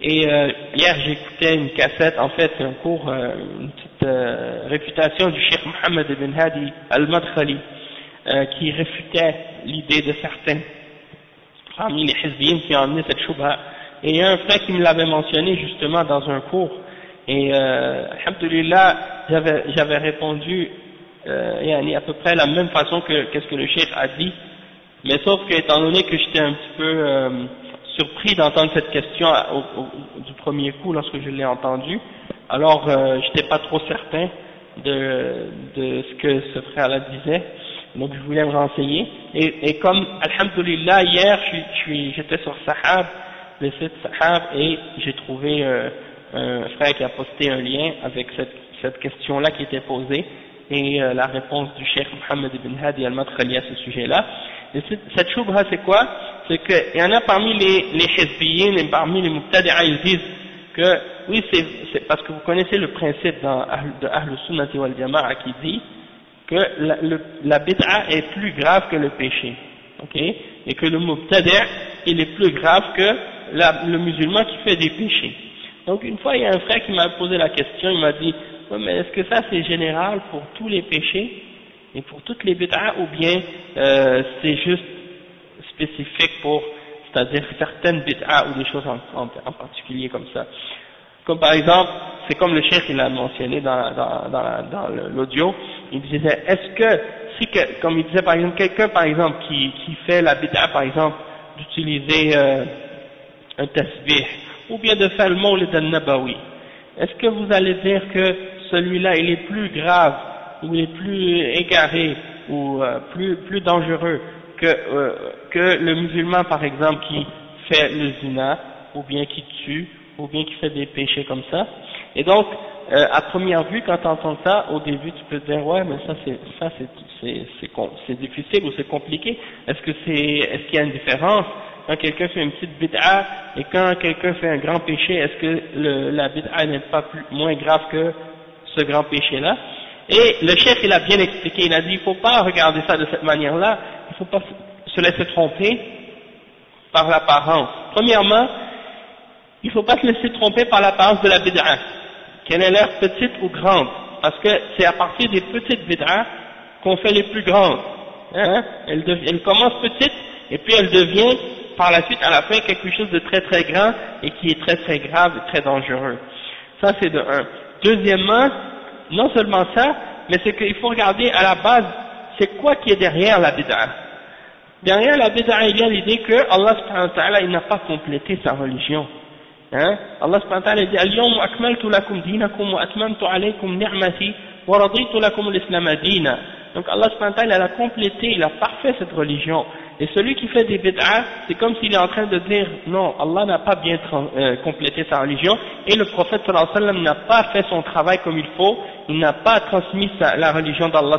Et euh, hier j'écoutais une cassette, en fait un cours, euh, une petite euh, réfutation du Cheikh Mohammed ibn Hadi al-Madkhali, euh, qui réfutait l'idée de certains parmi les qui ont amené cette shubha. Et il y a un frère qui me l'avait mentionné justement dans un cours. Et euh, alhamdulillah, j'avais répondu à peu près la même façon que qu'est-ce que le cheikh a dit. Mais sauf que étant donné que j'étais un petit peu euh, surpris d'entendre cette question du premier coup lorsque je l'ai entendu, alors euh, j'étais pas trop certain de, de ce que ce frère-là disait donc je voulais me renseigner. Et, et comme, alhamdulillah, hier, j'étais sur Sahab, le site Sahab, et j'ai trouvé euh, un frère qui a posté un lien avec cette, cette question-là qui était posée, et euh, la réponse du cheikh Mohammed ibn Hadi al-Madkhali à ce sujet-là. Et cette choubha c'est quoi C'est qu'il y en a parmi les, les et parmi les mubtadi'a, ils disent que, oui c'est parce que vous connaissez le principe dans, de Ahl Sunnati wal Jama'a qui dit que la, la bid'a est plus grave que le péché, ok? Et que le mubtadi' il est plus grave que le musulman qui fait des péchés. Donc une fois il y a un frère qui m'a posé la question, il m'a dit, mais est-ce que ça c'est général pour tous les péchés? Et pour toutes les bid'a ou bien euh, c'est juste spécifique pour, c'est-à-dire certaines bid'a ou des choses en, particulier comme ça. Comme par exemple, c'est comme le chef il a mentionné dans, l'audio, il disait, est-ce que, si que, comme il disait par exemple, quelqu'un par exemple qui, qui fait la bid'a par exemple d'utiliser euh, un tasbih, ou bien de faire le mot al-nabawi, est-ce que vous allez dire que celui-là il est plus grave ou il est plus égaré ou euh, plus, plus dangereux que, euh, que le musulman par exemple qui fait le zina ou bien qui tue ou bien qui fait des péchés comme ça. Et donc euh, à première vue quand tu entends ça au début tu peux te dire ouais mais ça c'est ça c'est difficile ou c'est compliqué. Est-ce que c'est est-ce qu'il y a une différence quand quelqu'un fait une petite bid'a et quand quelqu'un fait un grand péché est-ce que le, la bid'a n'est pas plus, moins grave que ce grand péché là et le chef, il a bien expliqué, il a dit, il ne faut pas regarder ça de cette manière-là, il ne faut pas se laisser tromper par l'apparence. Premièrement, il ne faut pas se laisser tromper par l'apparence de la bid'a, qu'elle ait l'air petite ou grande, parce que c'est à partir des petites bid'a qu'on fait les plus grandes. Hein elle, elle commence petite, et puis elle devient, par la suite, à la fin, quelque chose de très très grand, et qui est très très grave et très dangereux. Ça c'est de un. Deuxièmement, non seulement ça, mais c'est qu'il faut regarder à la base, c'est quoi qui est derrière la bid'a. Derrière la bid'a, il y a l'idée que Allah n'a pas complété sa religion. Hein? Allah subhanahu wa ta'ala dit, Donc Allah subhanahu a complété, il a parfait cette religion. Et celui qui fait des bid'ah, c'est comme s'il est en train de dire, non, Allah n'a pas bien euh, complété sa religion, et le prophète sallallahu alayhi wa sallam n'a pas fait son travail comme il faut, il n'a pas transmis la religion d'Allah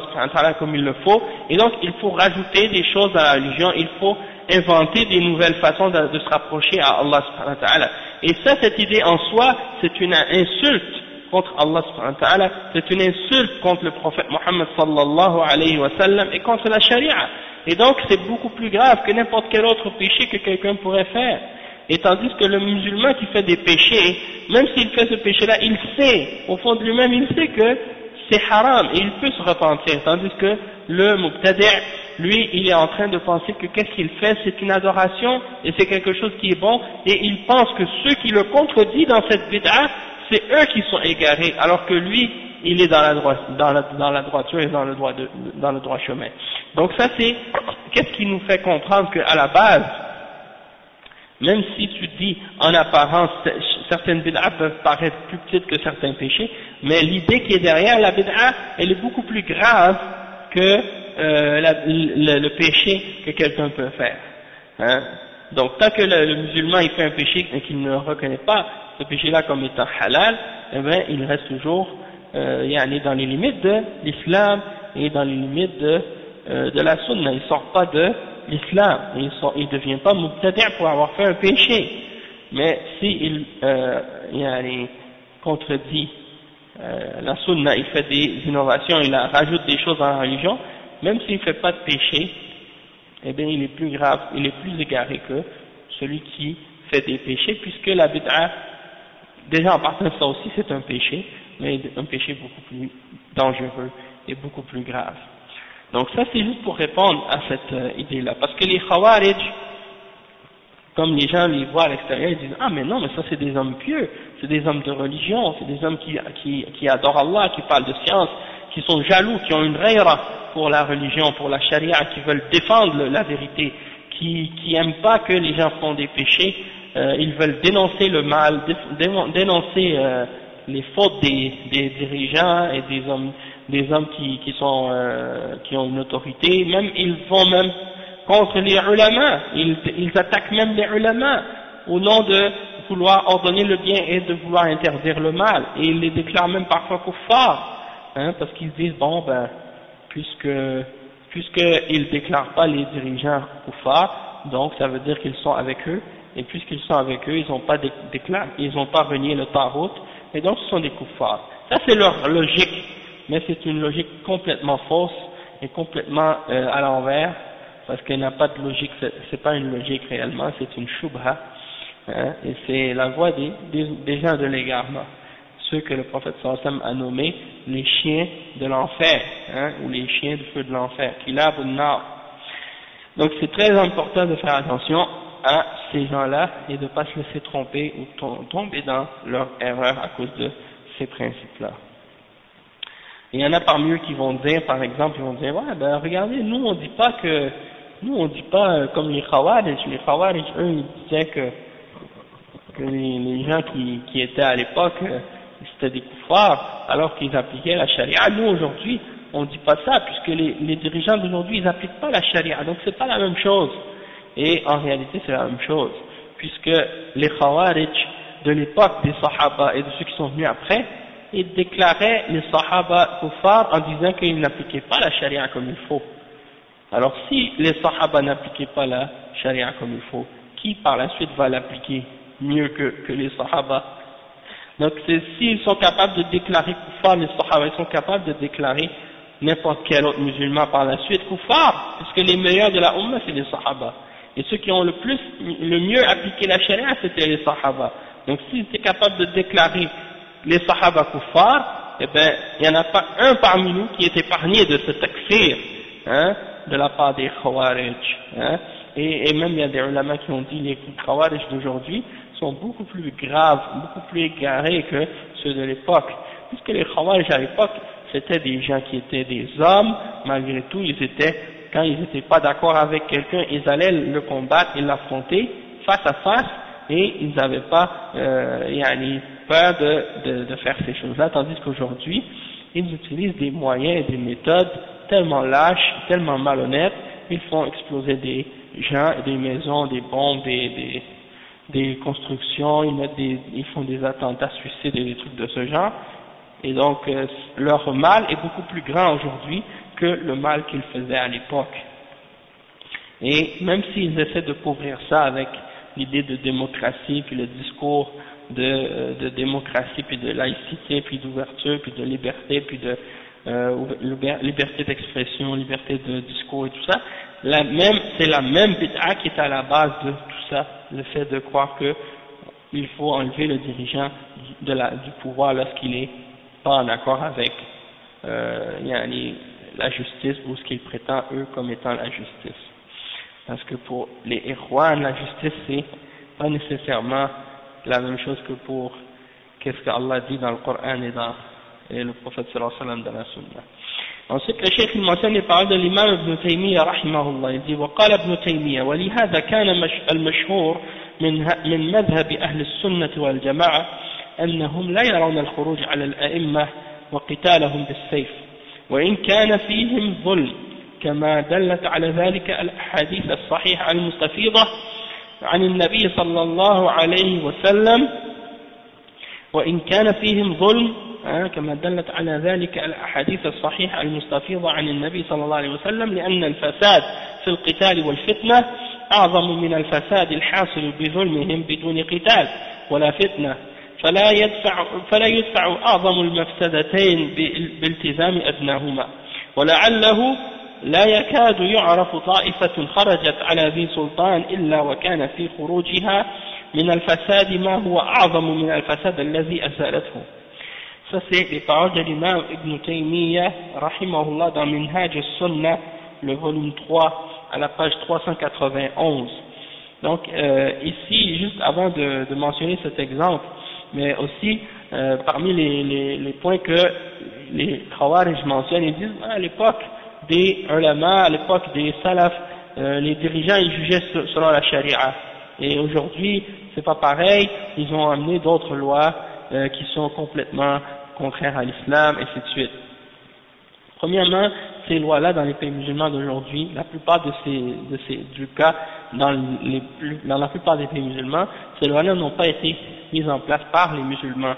comme il le faut, et donc il faut rajouter des choses à la religion, il faut inventer des nouvelles façons de, se rapprocher à Allah Et ça, cette idée en soi, c'est une insulte contre Allah c'est une insulte contre le prophète Mohammed sallallahu alayhi wa sallam et contre la charia. Et donc c'est beaucoup plus grave que n'importe quel autre péché que quelqu'un pourrait faire. Et tandis que le musulman qui fait des péchés, même s'il fait ce péché-là, il sait, au fond de lui-même, il sait que c'est haram et il peut se repentir. Tandis que le muqtadi' lui, il est en train de penser que qu'est-ce qu'il fait, c'est une adoration et c'est quelque chose qui est bon et il pense que ceux qui le contredisent dans cette bid'a, c'est eux qui sont égarés, alors que lui, il est dans la, droite, dans la, dans la droiture et dans le droit, de, dans le droit chemin. Donc ça c'est, qu'est-ce qui nous fait comprendre qu'à la base, même si tu dis en apparence, certaines bid'as peuvent paraître plus petites que certains péchés, mais l'idée qui est derrière la bid'a, elle est beaucoup plus grave que euh, le, péché que quelqu'un peut faire. Hein. Donc tant que le, musulman il fait un péché et qu'il ne reconnaît pas ce péché-là comme étant halal, eh bien il reste toujours euh, dans les limites de l'islam et dans les limites de, euh, la sunna. Il ne sort pas de l'islam, il ne devient pas mubtadi' pour avoir fait un péché. Mais s'il si euh, contredit euh, la sunna, il fait des innovations, il rajoute des choses dans la religion, même s'il ne fait pas de péché, eh bien il est plus grave, il est plus égaré que celui qui fait des péchés, puisque la bid'a, déjà en partant de ça aussi c'est un péché, mais un péché beaucoup plus dangereux et beaucoup plus grave. Donc ça c'est juste pour répondre à cette euh, idée-là, parce que les khawarij, comme les gens les voient à l'extérieur, ils disent ah mais non mais ça c'est des hommes pieux, c'est des hommes de religion, c'est des hommes qui, qui, qui adorent Allah, qui parlent de science, qui sont jaloux, qui ont une rayra pour la religion, pour la charia, qui veulent défendre la vérité, qui qui aiment pas que les gens font des péchés, euh, ils veulent dénoncer le mal, dénoncer euh, les fautes des, dirigeants et des hommes, des hommes euh, qui ont une autorité, même ils vont même contre les ulama, ils, ils attaquent même les ulama au nom de vouloir ordonner le bien et de vouloir interdire le mal, et ils les déclarent même parfois kuffar, hein, parce qu'ils disent bon ben, puisque puisqu'ils déclarent pas les dirigeants kuffar, donc ça veut dire qu'ils sont avec eux, et puisqu'ils sont avec eux, ils n'ont pas déclaré, pas renié le tarot, et donc ce sont des kuffars. Ça c'est leur logique, mais c'est une logique complètement fausse et complètement euh, à l'envers, parce qu'elle n'a pas de logique, c'est pas une logique réellement, c'est une shubha, hein, et c'est la voie des, des, gens de l'égarement, ceux que le prophète sallam a nommés les chiens de l'enfer, hein, ou les chiens du feu de l'enfer, ou nord. Donc c'est très important de faire attention à ces gens-là et de ne pas se laisser tromper ou tomber dans leur erreur à cause de ces principes-là. Il y en a parmi eux qui vont dire, par exemple, ils vont dire, ouais, ben regardez, nous on dit pas que, nous on dit pas euh, comme les Khawarij, les Khawarij, eux, ils disaient que, les, gens qui, étaient à l'époque, euh, c'était des kuffars, alors qu'ils appliquaient la charia. Nous aujourd'hui, on dit pas ça, puisque les, les dirigeants d'aujourd'hui, ils n'appliquent pas la charia, donc c'est pas la même chose. Et en réalité, c'est la même chose, puisque les Khawarij de l'époque des Sahaba et de ceux qui sont venus après, ils déclaraient les Sahaba kuffar en disant qu'ils n'appliquaient pas la charia comme il faut. Alors si les Sahaba n'appliquaient pas la charia comme il faut, qui par la suite va l'appliquer mieux que, que les Sahaba? Donc s'ils sont capables de déclarer kuffar, les Sahaba ils sont capables de déclarer n'importe quel autre musulman par la suite kuffar, puisque les meilleurs de la Ummah c'est les Sahaba. Et ceux qui ont le plus, le mieux appliqué la charia c'était les Sahaba. Donc s'ils étaient capables de déclarer les Sahaba kuffar, eh bien, il n'y en a pas un parmi nous qui est épargné de ce takfir, hein, de la part des Khawarij. Hein, et, même il y a des ulama qui ont dit les Khawarij d'aujourd'hui sont beaucoup plus graves, beaucoup plus égarés que ceux de l'époque. Puisque les Khawarij à l'époque, c'était des gens qui étaient des hommes, malgré tout, ils étaient, quand ils n'étaient pas d'accord avec quelqu'un, ils allaient le combattre et l'affronter face à face, et ils n'avaient pas euh, peur de, de, de faire ces choses-là, tandis qu'aujourd'hui, ils utilisent des moyens et des méthodes tellement lâches, tellement malhonnêtes, ils font exploser des gens, des maisons, des bombes, des, constructions, ils, mettent ils font des attentats suicides et des trucs de ce genre, et donc euh, leur mal est beaucoup plus grand aujourd'hui que le mal qu'ils faisaient à l'époque. Et même s'ils essaient de couvrir ça avec l'idée de démocratie, puis le discours de, euh, démocratie, puis de laïcité, puis d'ouverture, puis de liberté, puis de euh, liberté d'expression, liberté de discours et tout ça, c'est la même bid'a qui est à la base de tout ça, le fait de croire que il faut enlever le dirigeant du pouvoir lorsqu'il est pas en accord avec euh, la justice ou ce qu'il prétend eux comme étant la justice. Parce que pour les Irwan, la justice c'est pas nécessairement la même chose que pour qu'est-ce qu'Allah dit dans le Coran et dans et le prophète sallallahu alayhi wa sallam dans la sunna. Ensuite, le cheikh il mentionne les paroles de l'imam Ibn Taymiyyah rahimahullah. Il dit وقال ابن تيمية ولهذا كان المشهور من من مذهب أهل السنة والجماعة أنهم لا يرون الخروج على الأئمة وقتالهم بالسيف وإن كان فيهم ظلم كما دلت على ذلك الأحاديث الصحيحة المستفيضة عن النبي صلى الله عليه وسلم وإن كان فيهم ظلم كما دلت على ذلك الأحاديث الصحيحة المستفيضة عن النبي صلى الله عليه وسلم لأن الفساد في القتال والفتنة أعظم من الفساد الحاصل بظلمهم بدون قتال ولا فتنة. فلا يدفع, فلا يدفع أعظم المفسدتين بالتزام أدناهما ولعله لا يكاد يعرف طائفة خرجت على ذي سلطان إلا وكان في خروجها من الفساد ما هو أعظم من الفساد الذي أزالته Ça, c'est les paroles de l'imam Ibn Taymiyyah, rahimahullah, dans Minhaj al-Sunnah, le volume 3, à la page 391. Donc, euh, ici, juste avant de, de, mentionner cet exemple, mais aussi, euh, parmi les, les, points que les Khawarij mentionnent, ils disent, à l'époque, des ulama, à l'époque des salaf, euh, les dirigeants ils jugeaient selon la charia. Et aujourd'hui, c'est pas pareil, ils ont amené d'autres lois euh, qui sont complètement contraires à l'islam, et ainsi de suite. Premièrement, ces lois-là dans les pays musulmans d'aujourd'hui, la plupart de ces, de ces, du cas, dans la plupart des pays musulmans, ces lois-là n'ont pas été mises en place par les musulmans.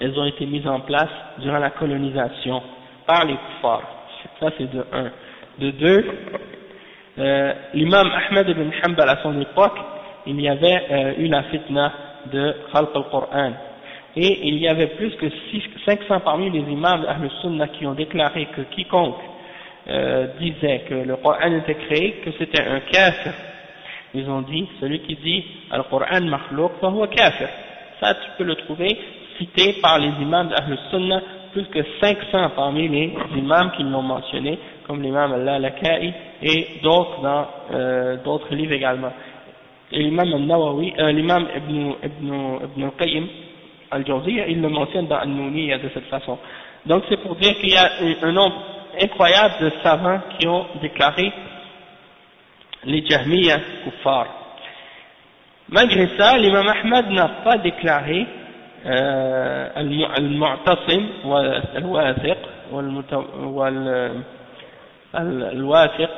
Elles ont été mises en place durant la colonisation par les kuffars. Ça c'est de un. De deux, euh, l'imam Ahmed ibn Hanbal à son époque, il y avait euh, eu la fitna de Khalq al-Qur'an. Et il y avait plus que 500 parmi les imams Ahl Sunnah qui ont déclaré que quiconque euh, disait que le Coran était créé, que c'était un kafir. Ils ont dit, celui qui dit Al-Qur'an makhlouk, kafir. Ça, tu peux le trouver cité par les imams d'Ahl Sunnah, plus que 500 parmi les imams qui l'ont mentionné, comme l'imam Al-Lakai et d'autres dans euh, d'autres livres également. Et l'imam Al-Nawawi, euh, l'imam Ibn, Ibn, Ibn Qayyim Al-Jawziyya, il le mentionne dans Al-Nouniyya de cette façon. Donc c'est pour dire qu'il y a un nombre incroyable de savants qui ont déclaré les Jahmiyyah kuffar. Malgré ça, l'imam Ahmad n'a pas déclaré euh, al-Mu'tasim wal-Wathiq wal-Wathiq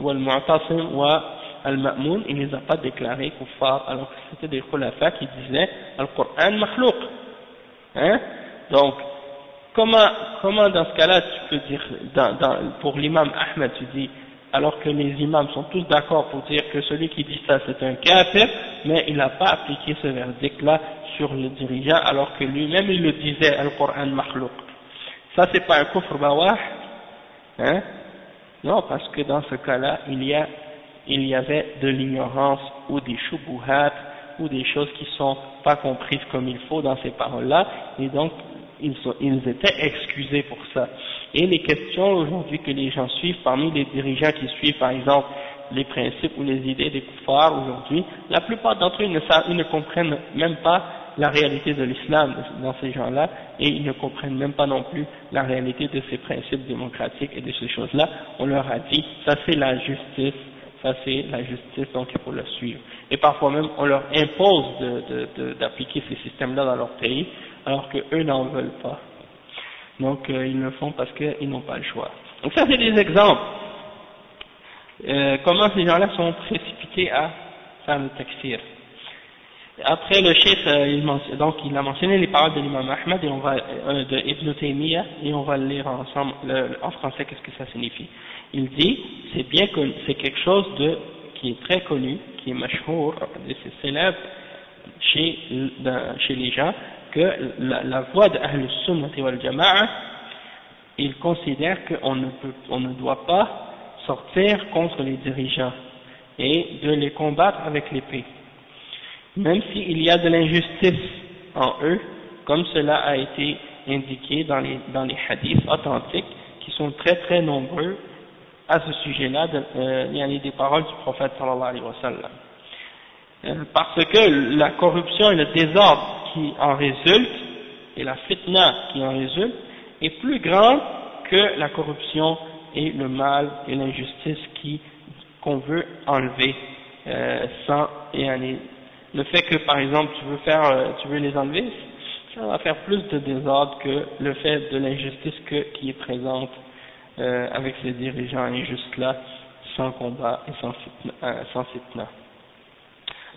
wal-Mu'tasim wal-Ma'moun, il ne les a pas déclarés kuffar, alors que c'était des khulafa qui disaient Al-Qur'an makhlouk. Hein? Donc, comment, comment dans ce cas-là tu peux dire, dans, dans, pour l'imam Ahmed, tu dis alors que les imams sont tous d'accord pour dire que celui qui dit ça c'est un kafir, mais il n'a pas appliqué ce verdict-là sur le dirigeant, alors que lui-même il le disait, Al-Qur'an makhlouk. Ça c'est pas un kufr bawah, hein? Non, parce que dans ce cas-là, il y a, il y avait de l'ignorance ou des shubuhat ou des choses qui sont pas comprises comme il faut dans ces paroles-là, et donc ils étaient excusés pour ça. Et les questions aujourd'hui que les gens suivent, parmi les dirigeants qui suivent par exemple les principes ou les idées des koufars aujourd'hui, la plupart d'entre eux ne, ils ne comprennent même pas la réalité de l'islam dans ces gens-là et ils ne comprennent même pas non plus la réalité de ces principes démocratiques et de ces choses-là. On leur a dit, ça c'est la justice, ça c'est la justice, donc il faut le suivre. Et parfois même on leur impose d'appliquer de, de, ces systèmes-là dans leur pays alors qu'eux n'en veulent pas. Donc euh, ils le font parce qu'ils n'ont pas le choix. Donc ça c'est des exemples. Euh, comment ces gens-là sont précipités à faire le takfir. Après le chef, euh, il donc il a mentionné les paroles de l'imam Ahmed et on va, de Ibn Taymiyyah et on va le lire ensemble le, en français qu'est-ce que ça signifie. Il dit c'est bien c'est quelque chose de qui est très connu, qui est mashhour, c'est célèbre chez, chez les gens que la, la voie de Ahl Sunnah wal Jama'a, il considère qu'on ne, peut, on ne doit pas sortir contre les dirigeants et de les combattre avec l'épée. Même s'il y a de l'injustice en eux, comme cela a été indiqué dans les, dans les hadiths authentiques, qui sont très très nombreux à ce sujet-là, euh, il y a des paroles du prophète sallallahu alayhi wa sallam. Euh, parce que la corruption et le désordre qui en résulte, et la fitna qui en résulte, est plus grande que la corruption et le mal et l'injustice qu'on veut enlever euh, sans et le fait que par exemple tu veux faire euh, tu veux les enlever ça va faire plus de désordre que le fait de l'injustice qui est présente euh, avec ces dirigeants injustes là sans combat et sans fitna, euh, sans fitna.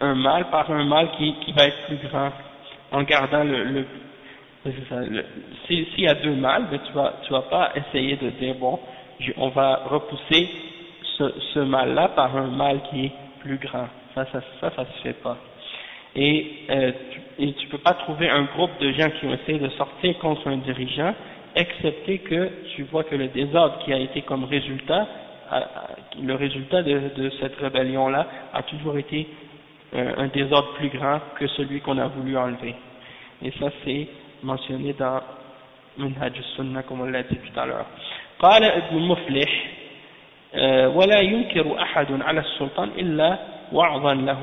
un mal par un mal qui, qui va être plus grand en gardant le, le s'il y a deux mâles, mais tu vas, tu vas pas essayer de dire bon, on va repousser ce, ce mal-là par un mal qui est plus grand. Ça, ça, ça, ça se fait pas. Et, euh, tu, et tu peux pas trouver un groupe de gens qui ont essayé de sortir contre un dirigeant, excepté que tu vois que le désordre qui a été comme résultat, le résultat de, de cette rébellion-là a toujours été un désordre plus grand que celui qu'on a voulu enlever. Et ça, c'est mentionné dans Minhaj al-Sunnah, comme on l'a dit tout à l'heure. قال ابن مفلح ولا ينكر أحد على السلطان إلا وعظا له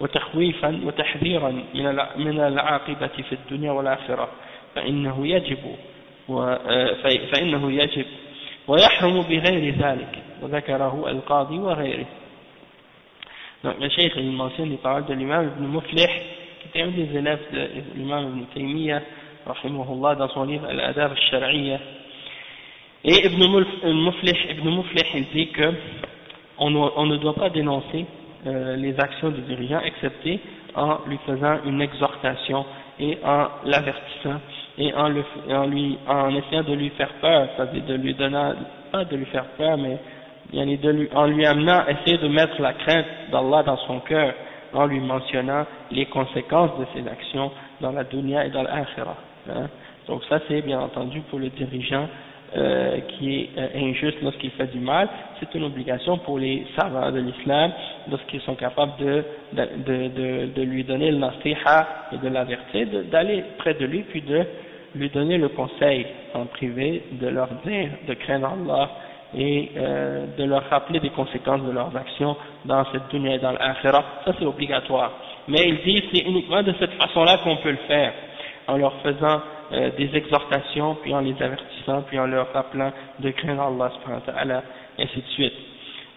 وتخويفا وتحذيرا من من العاقبة في الدنيا والآخرة فإنه يجب فإنه يجب ويحرم بغير ذلك وذكره القاضي وغيره donc le cheikh il mentionne les paroles de l'imam Ibn Muflih qui était un des élèves de l'imam Ibn Taymiyyah dans son livre Al-Adab al-Shar'iyya. Et Ibn Muflih, Ibn Muflih il dit que on, on ne doit pas dénoncer euh, les actions du dirigeant excepté en lui faisant une exhortation et en l'avertissant et en, en essayant de lui faire peur, c'est-à-dire de lui donner, pas de lui faire peur, mais de lui, en lui amenant, essayer de mettre la crainte d'Allah dans son cœur, en lui mentionnant les conséquences de ses actions dans la dunya et dans l'akhirah. Hein. Donc ça c'est bien entendu pour le dirigeant euh, qui est euh, injuste lorsqu'il fait du mal, c'est une obligation pour les savants de l'islam lorsqu'ils sont capables de, de, de, de, lui donner le nasiha et de l'avertir, d'aller près de lui puis de lui donner le conseil en privé, de leur dire de craindre Allah et euh, de leur rappeler des conséquences de leurs actions dans cette dunya et dans l'akhirah, ça c'est obligatoire. Mais il dit c'est uniquement de cette façon-là qu'on peut le faire, en leur faisant euh, des exhortations, puis en les avertissant, puis en leur rappelant de craindre Allah, et ainsi de suite.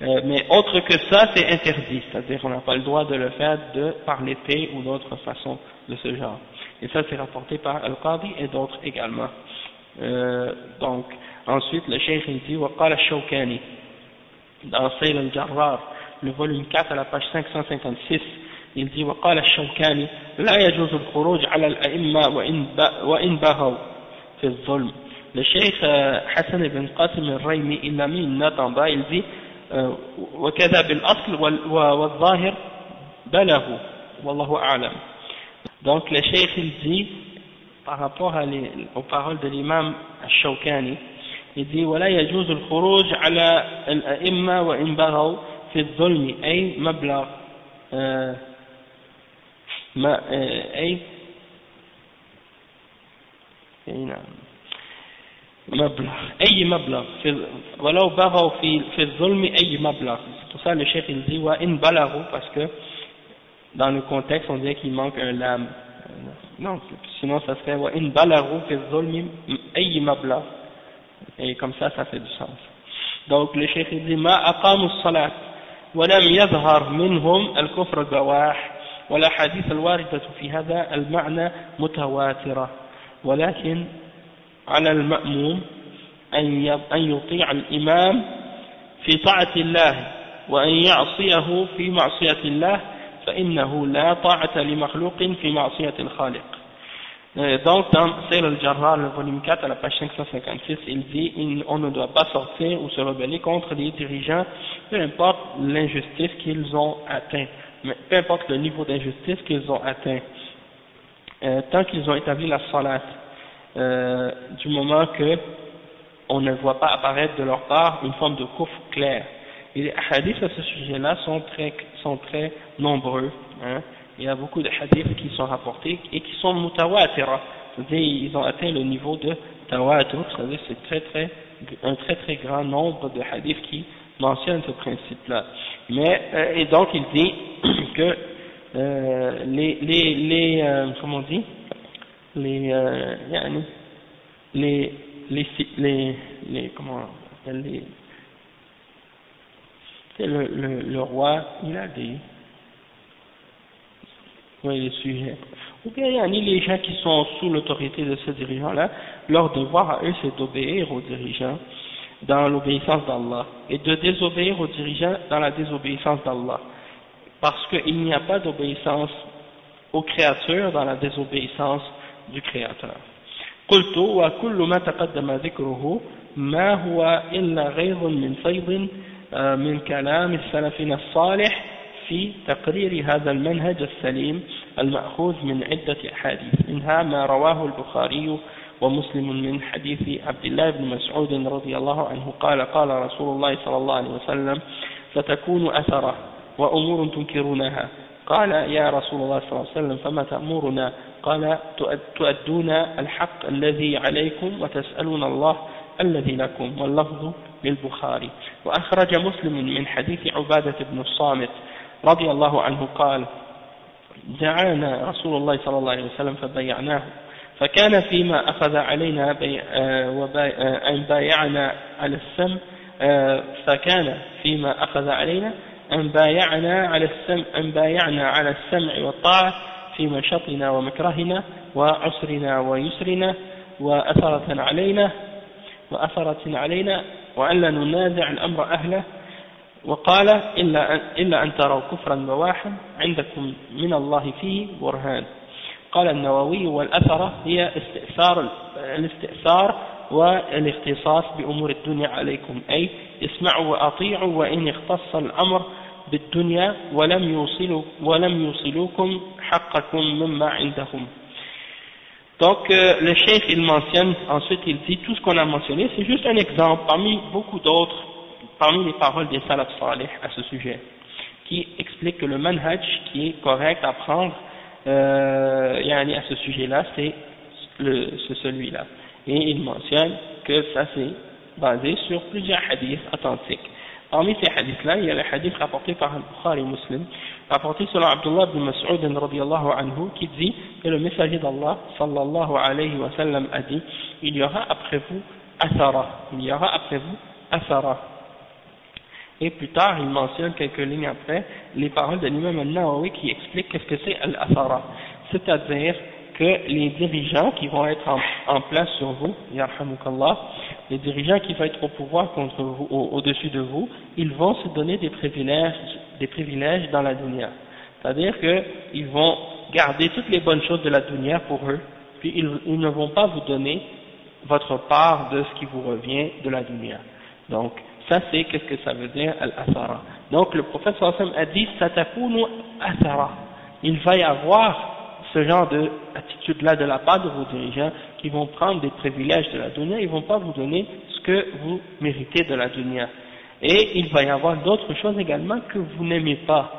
Euh, mais autre que ça, c'est interdit, c'est-à-dire qu'on n'a pas le droit de le faire de, par l'épée ou d'autres façons de ce genre. Et ça, c'est rapporté par Al-Qadi et d'autres également. Euh, donc, ensuite, le Cheikh il dit, وقال الشوكاني dans Sayl al-Jarrar, le volume 4 à la page 556, il dit وقال الشوكاني لا يجوز الخروج على الأئمة وإن بغوا في الظلم le cheikh Hassan ibn Qasim al-Raymi il a mis une note en bas il dit وكذا بالأصل والظاهر بلغوا والله أعلم donc le cheikh il dit par rapport à les, aux paroles de l'imam al-Shawkani il dit ولا يجوز الخروج على الأئمة وإن بغوا في الظلم أي مبلغ ما أي أي نعم مبلغ أي مبلغ في ولو بغوا في في الظلم أي مبلغ tout ça le chef il dit وإن بلغوا parce que dans le contexte on dirait qu'il manque un lam non sinon ça serait وإن بلغوا في الظلم أي مبلغ et comme ça ça fait du sens. Donc le chef il dit ما أقاموا الصلاة ولم يظهر منهم الكفر البواح والأحاديث الواردة في هذا المعنى متواترة ولكن على المأموم أن يطيع الإمام في طاعة الله وأن يعصيه في معصية الله فإنه لا طاعة لمخلوق في معصية الخالق Donc, dans Sayyid al-Jarrar, le volume 4, à la page 556, il dit on ne doit pas sortir ou se rebeller contre les dirigeants, peu importe l'injustice qu'ils ont atteint peu importe le niveau d'injustice qu'ils ont atteint, euh, tant qu'ils ont établi la salat, euh, du moment que on ne voit pas apparaître de leur part une forme de coufre clair. Et les hadiths à ce sujet-là sont très, sont très nombreux. Hein. Il y a beaucoup de hadiths qui sont rapportés et qui sont mutawatira, c'est-à-dire ils ont atteint le niveau de tawatur, c'est-à-dire c'est très très un très très grand nombre de hadiths qui mentionne ce principe-là. Mais, euh, et donc il dit que euh, les, les, les euh, comment on dit, les, euh, les, les, les, les, comment les, le, le, le roi, il a des, oui, les sujets. Ou bien ni les gens qui sont sous l'autorité de ce dirigeant-là, leur devoir à eux c'est d'obéir aux dirigeants dans l'obéissance d'Allah et de désobéir aux dirigeants dans la désobéissance d'Allah. Parce qu'il n'y a pas d'obéissance aux créatures dans la désobéissance du Créateur. قلت وكل ما تقدم ذكره ما هو إلا غيظ من فيض من كلام السلفنا الصالح في تقرير هذا المنهج السليم المأخوذ من عدة أحاديث منها ما رواه البخاري ومسلم من حديث عبد الله بن مسعود رضي الله عنه قال قال رسول الله صلى الله عليه وسلم ستكون أثرة وأمور تنكرونها. قال يا رسول الله صلى الله عليه وسلم فما تأمرنا؟ قال تؤدون الحق الذي عليكم وتسألون الله الذي لكم. واللفظ للبخاري. وأخرج مسلم من حديث عبادة بن الصامت رضي الله عنه قال دعانا رسول الله صلى الله عليه وسلم فبيعناه فكان فيما أخذ علينا آه، آه، أن بايعنا على السم فكان فيما أخذ علينا أن بايعنا على السمع أن بايعنا على السمع والطاعة في مشطنا ومكرهنا وعسرنا ويسرنا وأثرة علينا وأثرة علينا وأن لا ننازع الأمر أهله وقال إلا أن, إلا أن تروا كفرا بواحا عندكم من الله فيه برهان. قال النووي والأثرة هي استئثار الاستئثار والاختصاص بأمور الدنيا عليكم. أي اسمعوا وأطيعوا وإن اختص الأمر بالدنيا ولم يوصلوا ولم يوصلوكم حقكم مما عندهم. Donc euh, le cheikh il mentionne, ensuite il dit tout ce qu'on a mentionné, c'est juste un exemple parmi beaucoup d'autres, parmi les paroles des salaf salih à ce sujet, qui explique que le manhaj qui est correct à prendre euh, à ce sujet-là, c'est celui-là. Et il mentionne que ça c'est basé sur plusieurs hadiths authentiques. Parmi ces hadiths-là, il y a le hadith rapporté par Bukhari Muslim, rapporté selon Abdullah ibn Mas'ud anhu, qui dit que le messager d'Allah, sallallahu alayhi wa sallam, a dit, il y aura après vous athara, il y aura après vous athara. Et plus tard, il mentionne quelques lignes après les paroles de l'imam al-Nawawi qui expliquent qu'est-ce que c'est al-athara, c'est-à-dire que les dirigeants qui vont être en, place sur vous, les dirigeants qui vont être au pouvoir contre vous, au-dessus de vous, ils vont se donner des privilèges, des privilèges dans la dunya. C'est-à-dire qu'ils vont garder toutes les bonnes choses de la dunya pour eux, puis ils, ne vont pas vous donner votre part de ce qui vous revient de la dunya. Donc, ça c'est qu'est-ce que ça veut dire al-athara. Donc le prophète sallallahu a dit satakunu athara. Il va y avoir ce genre d'attitude-là de la part de vos dirigeants qui vont prendre des privilèges de la dunya, ils ne vont pas vous donner ce que vous méritez de la dunya. Et il va y avoir d'autres choses également que vous n'aimez pas,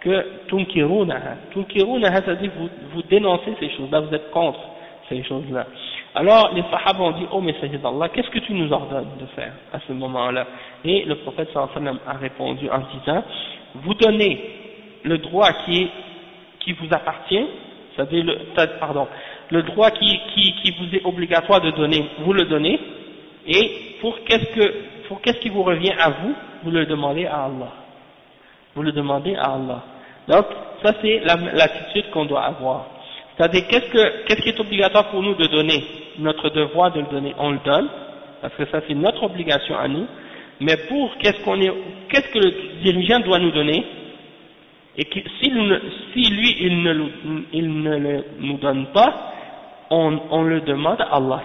que tunkirunaha. Tunkirunaha, c'est-à-dire vous, vous dénoncez ces choses-là, vous êtes contre ces choses-là. Alors les sahaba ont dit, oh messager d'Allah, qu'est-ce que tu nous ordonnes de faire à ce moment-là? Et le prophète sallallahu a répondu en disant, vous donnez le droit qui, vous appartient, c'est-à-dire le, pardon, le droit qui vous est obligatoire de donner, vous le donnez, et pour qu'est-ce que, pour qu'est-ce qui vous revient à vous, vous le demandez à Allah. Vous le demandez à Allah. Donc, ça c'est l'attitude qu'on doit avoir. C'est-à-dire, qu'est-ce que, qu'est-ce qui est obligatoire pour nous de donner Notre devoir de le donner, on le donne, parce que ça c'est notre obligation à nous, mais pour qu'est-ce qu'on est, qu'est-ce que le dirigeant doit nous donner? Et si, lui il ne, il le, nous donne pas, on, le demande à Allah.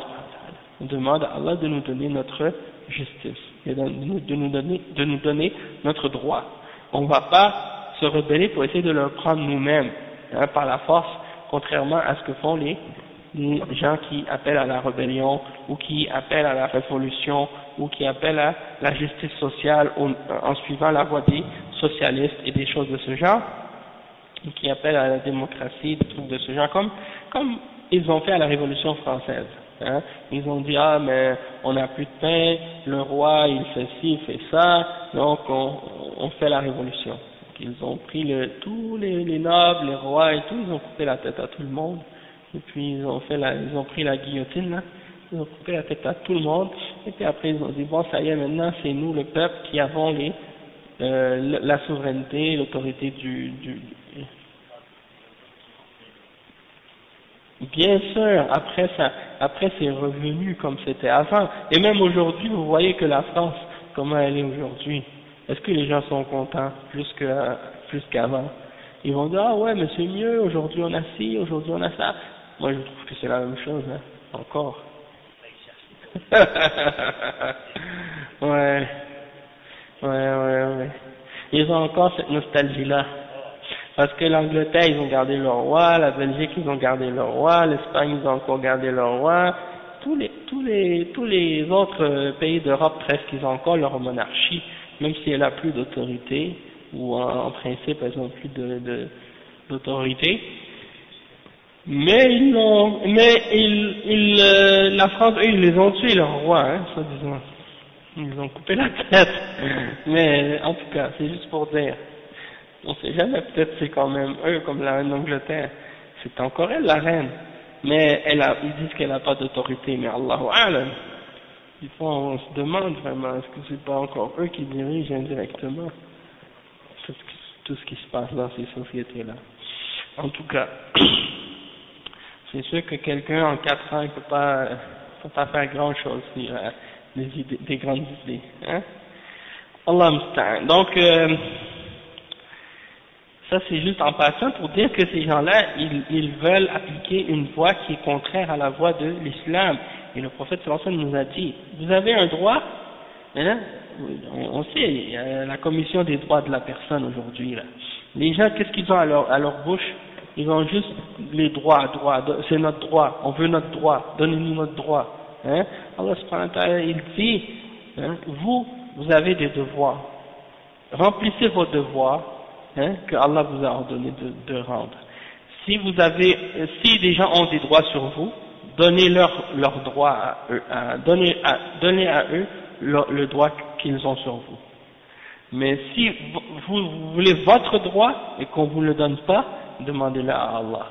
On demande à Allah de nous donner notre justice et de nous, de nous, donner, de nous donner notre droit. On ne va pas se rebeller pour essayer de le prendre nous-mêmes hein, par la force, contrairement à ce que font les, gens qui appellent à la rébellion ou qui appellent à la révolution ou qui appellent à la justice sociale en suivant la voie des socialistes et des choses de ce genre, qui appellent à la démocratie, des trucs de ce genre, comme, ils ont fait à la Révolution française. Hein. Ils ont dit, ah, mais on n'a plus de pain, le roi, il fait ci, il fait ça, donc on, on fait la révolution. Ils ont pris tous les, les, nobles, les rois et tout, ils ont coupé la tête à tout le monde, et puis ils ont, fait ils ont pris la guillotine, là, ils ont coupé la tête à tout le monde, et puis après ils ont dit, bon, ça y est, maintenant c'est nous, le peuple, qui avons euh, la souveraineté, l'autorité du, du, Bien sûr, après ça, après c'est revenu comme c'était avant. Et même aujourd'hui, vous voyez que la France, comment elle est aujourd'hui. Est-ce que les gens sont contents plus que plus qu'avant? Ils vont dire ah ouais mais c'est mieux. Aujourd'hui on a ci, aujourd'hui on a ça. Moi je trouve que c'est la même chose, hein, encore. ouais. Ouais, ouais, ouais. Ils ont encore cette nostalgie-là. Parce que l'Angleterre, ils ont gardé leur roi, la Belgique, ils ont gardé leur roi, l'Espagne, ils ont encore gardé leur roi. Tous les, tous les, tous les autres euh, pays d'Europe, presque, ils ont encore leur monarchie, même si elle a plus d'autorité, ou en, principe, elles n'ont plus de, d'autorité. Mais ils l'ont, mais ils, ils, euh, la France, eux, ils les ont tués, leur roi, hein, soi-disant. Ils ont coupé la tête. Mais en tout cas, c'est juste pour dire. On sait jamais, peut-être c'est quand même eux, comme la reine d'Angleterre. C'est encore elle, la reine. Mais elle a, ils disent qu'elle n'a pas d'autorité, mais Allahu Alam. On se demande vraiment, est-ce que c'est pas encore eux qui dirigent indirectement tout ce qui se passe dans ces sociétés-là? En tout cas, c'est sûr que quelqu'un en quatre ans ne peut pas, peut pas faire grand-chose sur euh, des, idées, des grandes idées. Hein? Donc, euh, ça c'est juste en passant pour dire que ces gens-là, ils, ils veulent appliquer une voie qui est contraire à la voie de l'islam. Et le prophète nous a dit, vous avez un droit, hein, on, sait, il y a la commission des droits de la personne aujourd'hui. Les gens, qu'est-ce qu'ils ont à leur, à leur bouche? Ils ont juste les droits, droits, c'est notre droit, on veut notre droit, donnez-nous notre droit. Hein Allah il dit, hein, vous, vous avez des devoirs. Remplissez vos devoirs hein, que Allah vous a ordonné de, de rendre. Si vous avez, si des gens ont des droits sur vous, donnez-leur leurs droits à eux, donnez, à, donnez à eux le, droit qu'ils ont sur vous. Mais si vous, voulez votre droit et qu'on ne vous le donne pas, demandez-le à Allah.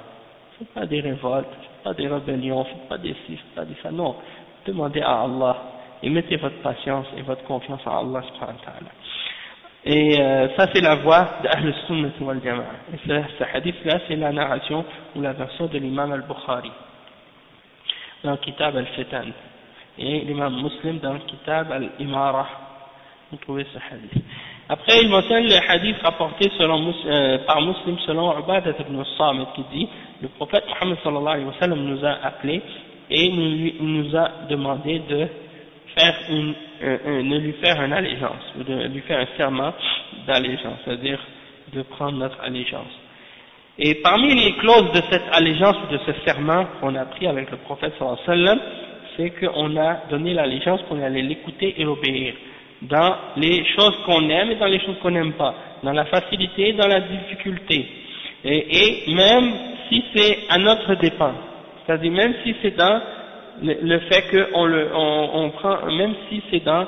Faites pas des révoltes, faites pas des rébellions, faites pas des ci, faites pas des ça, non. Demandez à Allah et mettez votre patience et votre confiance en Allah. Et euh, ça c'est la voix d'Ahl Sunnah wal Jama'a. Et ce, ce hadith-là c'est la narration ou la version de l'imam al-Bukhari dans Kitab al-Fitan et l'imam Muslim dans le Kitab al-Imara. Vous trouvez ce hadith. Après, il mentionne le hadith rapporté euh, par Muslim selon Ubadat ibn Samit qui dit le prophète Muhammad sallallahu alayhi wa sallam nous a appelé et nous, a demandé de faire une, de lui faire une allégeance, ou de lui faire un serment d'allégeance, c'est-à-dire de prendre notre allégeance. Et parmi les clauses de cette allégeance de ce serment qu'on a pris avec le prophète sallallahu alayhi wa sallam, c'est qu'on a donné l'allégeance qu'on allait l'écouter et l'obéir dans les choses qu'on aime et dans les choses qu'on n'aime pas, dans la facilité et dans la difficulté, et, même si c'est à notre dépend, c'est-à-dire même si c'est dans le, fait qu'on le, on, on, prend, même si c'est dans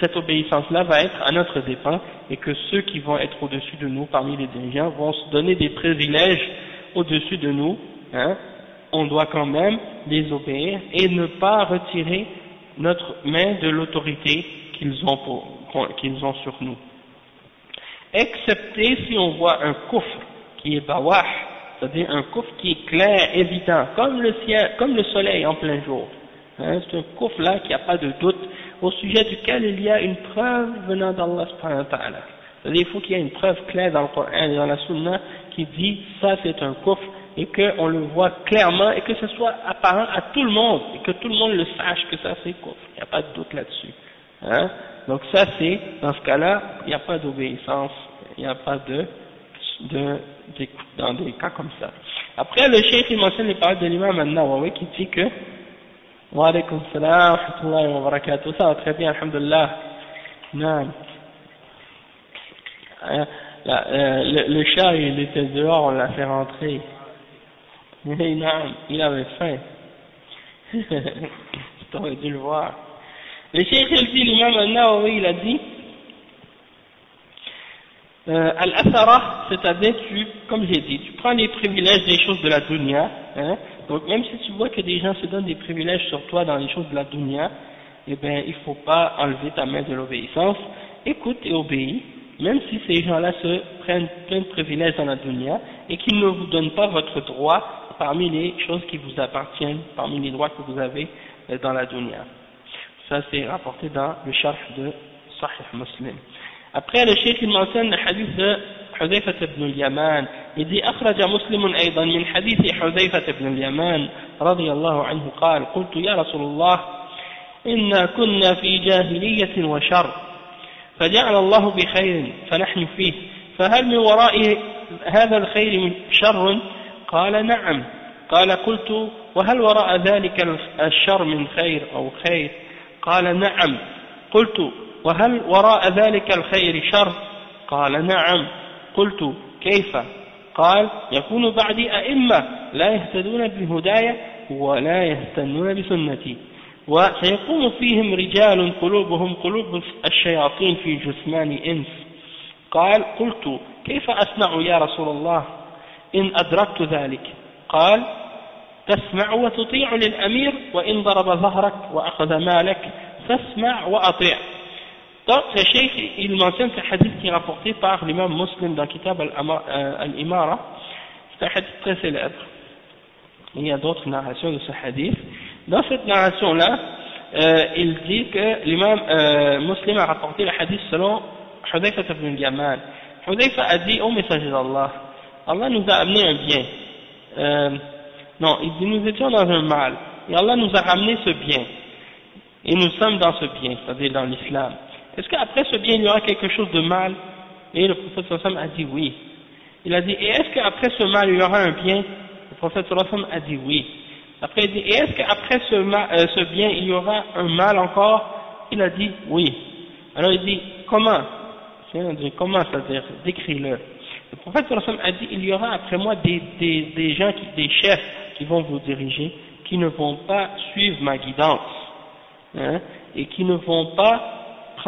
cette obéissance-là va être à notre dépend et que ceux qui vont être au-dessus de nous parmi les dirigeants vont se donner des privilèges au-dessus de nous, hein, on doit quand même les obéir et ne pas retirer notre main de l'autorité qu'ils ont, qu'ils ont sur nous. Excepté si on voit un coffre qui est bawah, c'est-à-dire un coffre qui est clair, évident, comme le ciel, comme le soleil en plein jour. Hein, c'est un coffre là qui n'a pas de doute, au sujet duquel il y a une preuve venant d'Allah subhanahu. C'est-à-dire il faut qu'il y ait une preuve claire dans le Coran et dans la Sunna qui dit ça c'est un coffre et qu'on le voit clairement et que ce soit apparent à tout le monde et que tout le monde le sache que ça c'est coffre. Il n'y a pas de doute là-dessus. Hein? Donc ça c'est, dans ce cas-là, il n'y a pas d'obéissance, il n'y a pas de, de, dans des cas comme ça. Après, le cheikh il mentionne les paroles de l'imam al-Nawawi qui dit que Wa alaykum salam wa rahmatullahi wa barakatuh. Ça va très bien, alhamdulillah. Non. Hein, euh, le, le, chat, il était dehors, on l'a fait rentrer. Mais non, il avait faim. T'aurais dû le voir. Le cheikh il dit, l'imam al-Nawawi, il a dit, euh, al-athara, c'est-à-dire tu, comme j'ai dit, tu prends les privilèges des choses de la dunya, hein, donc même si tu vois que des gens se donnent des privilèges sur toi dans les choses de la dunya, eh bien il ne faut pas enlever ta main de l'obéissance, écoute et obéis, même si ces gens-là se prennent plein de privilèges dans la dunya et qu'ils ne vous donnent pas votre droit parmi les choses qui vous appartiennent, parmi les droits que vous avez euh, dans la dunya. Ça c'est rapporté dans le charh de Sahih Muslim. Après le cheikh il mentionne le hadith de حذيفة بن اليمان إذ أخرج مسلم أيضا من حديث حذيفة بن اليمان رضي الله عنه قال قلت يا رسول الله إنا كنا في جاهلية وشر فجعل الله بخير فنحن فيه فهل من وراء هذا الخير من شر؟ قال نعم. قال قلت وهل وراء ذلك الشر من خير أو خير؟ قال نعم. قلت وهل وراء ذلك الخير شر؟ قال نعم. قلت كيف؟ قال يكون بعدي أئمة لا يهتدون بهداية ولا يهتنون بسنتي. وسيقوم فيهم رجال قلوبهم قلوب الشياطين في جثمان إنس. قال قلت كيف أسمع يا رسول الله؟ إن أدركت ذلك. قال تسمع وتطيع للأمير وإن ضرب ظهرك وأخذ مالك فاسمع وأطع Donc, le cheikh, il mentionne ce hadith qui est rapporté par l'imam muslim dans Kitab al-Imara. C'est un hadith très célèbre. Il y a d'autres narrations de ce hadith. Dans cette narration-là, euh, il dit que l'imam euh, muslim a rapporté le hadith selon Hudayfa ibn al-Yaman. Hudayfa a dit au messager d'Allah, Allah nous a amené un bien. Euh, non, il dit nous étions dans un mal. Et Allah nous a ramené ce bien. Et nous sommes dans ce bien, c'est-à-dire dans l'islam. Est-ce qu'après ce bien, il y aura quelque chose de mal? Et le prophète sallam a dit oui. Il a dit, et est-ce qu'après ce mal, il y aura un bien? Le prophète sallam a dit oui. Après, il dit, et est-ce qu'après ce, euh, ce bien, il y aura un mal encore? Il a dit oui. Alors il dit, comment? Comment c'est-à-dire Décris-le. Le prophète sallam a dit, il y aura après moi des, des, des gens, qui, des chefs qui vont vous diriger, qui ne vont pas suivre ma guidance, hein, et qui ne vont pas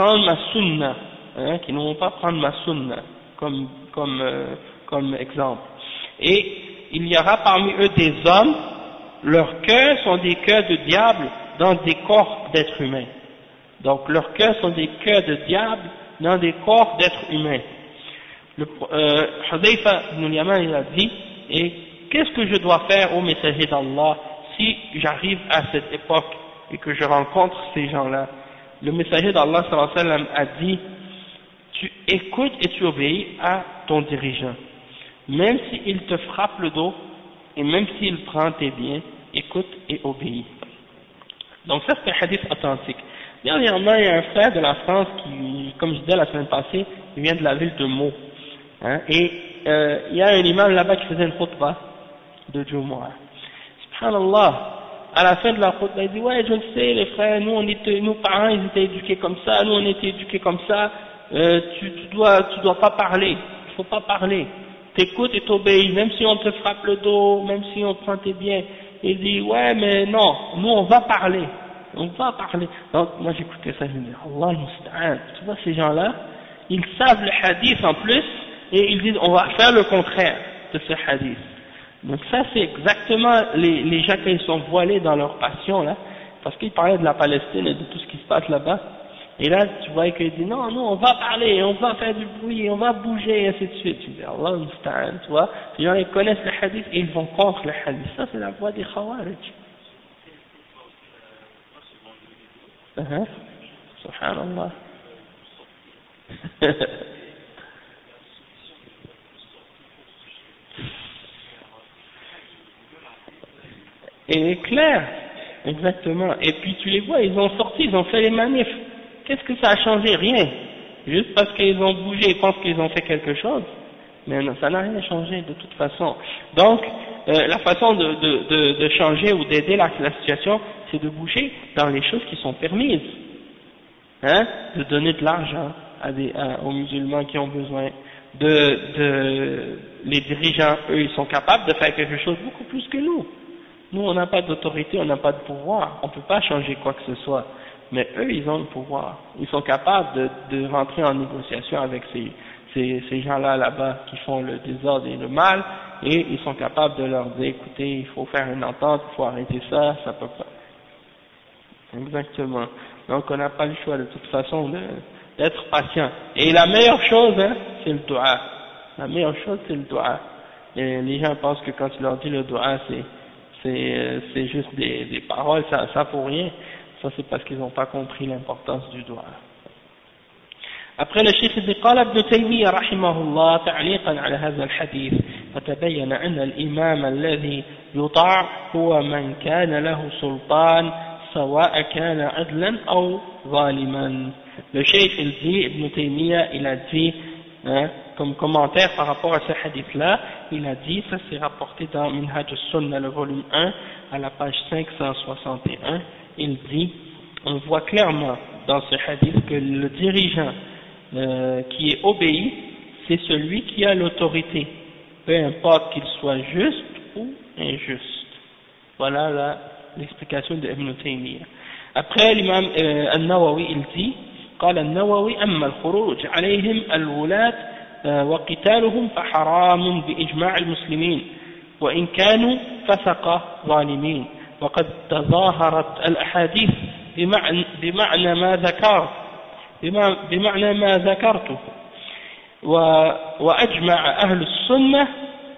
prendre ma sunna, hein, qui ne vont pas prendre ma sunna comme, comme, euh, comme exemple. Et il y aura parmi eux des hommes, leurs cœurs sont des cœurs de diable dans des corps d'êtres humains. Donc leurs cœurs sont des cœurs de diable dans des corps d'êtres humains. Le, euh, il a dit, et qu'est-ce que je dois faire au messager d'Allah si j'arrive à cette époque et que je rencontre ces gens-là? Le messager d'Allah a dit tu écoutes et tu obéis à ton dirigeant. Même s'il te frappe le dos et même s'il prend tes biens écoute et obéis. Donc ça c'est un hadith authentique. Dernièrement il y a un frère de la France qui comme je disais la semaine passée vient de la ville de Meaux hein, et euh, il y a un imam là-bas qui faisait une khutbah de Jumu'ah. Subhanallah à la fin de la route, il dit, ouais, je le sais, les frères, nous, on était, nos parents, ils étaient éduqués comme ça, nous, on était éduqués comme ça, euh, tu, tu dois, tu dois pas parler, il faut pas parler. T'écoutes et t'obéis, même si on te frappe le dos, même si on prend tes biens. Il dit, ouais, mais non, nous, on va parler. On va parler. Donc, moi, j'écoutais ça, je me dis, Allah tu vois, ces gens-là, ils savent le hadith en plus, et ils disent, on va faire le contraire de ce hadith. Donc ça c'est exactement les, les gens qui sont voilés dans leur passion là, parce qu'ils parlaient de la Palestine et de tout ce qui se passe là-bas. Et là, tu vois qu'ils disent non, non, on va parler, on va faire du bruit, on va bouger, et ainsi de suite. Tu dis Allah tu vois. Les gens ils connaissent le hadith et ils vont contre le hadith. Ça c'est la voix des Khawarij. Uh -huh. Subhanallah. Et clair, exactement. Et puis tu les vois, ils ont sorti, ils ont fait les manifs. Qu'est-ce que ça a changé? Rien. Juste parce qu'ils ont bougé, ils pensent qu'ils ont fait quelque chose. Mais non, ça n'a rien changé de toute façon. Donc, euh, la façon de, changer ou d'aider la, situation, c'est de bouger dans les choses qui sont permises. Hein? De donner de l'argent à aux musulmans qui ont besoin. De, les dirigeants, eux, ils sont capables de faire quelque chose beaucoup plus que nous. Nous, on n'a pas d'autorité, on n'a pas de pouvoir, on ne peut pas changer quoi que ce soit. Mais eux, ils ont le pouvoir. Ils sont capables de, de rentrer en négociation avec ces, ces, ces gens-là là-bas qui font le désordre et le mal, et ils sont capables de leur dire, écoutez, il faut faire une entente, il faut arrêter ça, ça peut pas. Exactement. Donc on n'a pas le choix de toute façon d'être patient. Et la meilleure chose, hein, c'est le doigt. La meilleure chose, c'est le doigt. Et les gens pensent que quand tu leur dis le doigt, c'est c'est c'est juste des, des paroles, ça, ça pour rien. Ça c'est parce qu'ils n'ont pas compris l'importance du doigt. Après le chef dit قال ابن تيمية رحمه الله تعليقا على هذا الحديث فتبين أن الإمام الذي يطاع هو من كان له سلطان سواء كان عدلا أو ظالما. Le chef il dit, Ibn Taymiyyah il a dit hein, comme commentaire par rapport à ce hadith-là, il a dit, ça c'est rapporté dans Minhaj al-Sunnah, le volume 1, à la page 561, il dit, on voit clairement dans ce hadith que le dirigeant euh, qui est obéi, c'est celui qui a l'autorité, peu importe qu'il soit juste ou injuste. Voilà l'explication de Ibn Taymiyyah. Après, l'imam euh, al-Nawawi, il dit, قال النووي أما الخروج عليهم الولاة وقتالهم فحرام بإجماع المسلمين وإن كانوا فسق ظالمين. وقد تظاهرت الأحاديث بمعنى, بمعنى ما ذكرت بمعنى ما ذكرته. وأجمع أهل السنة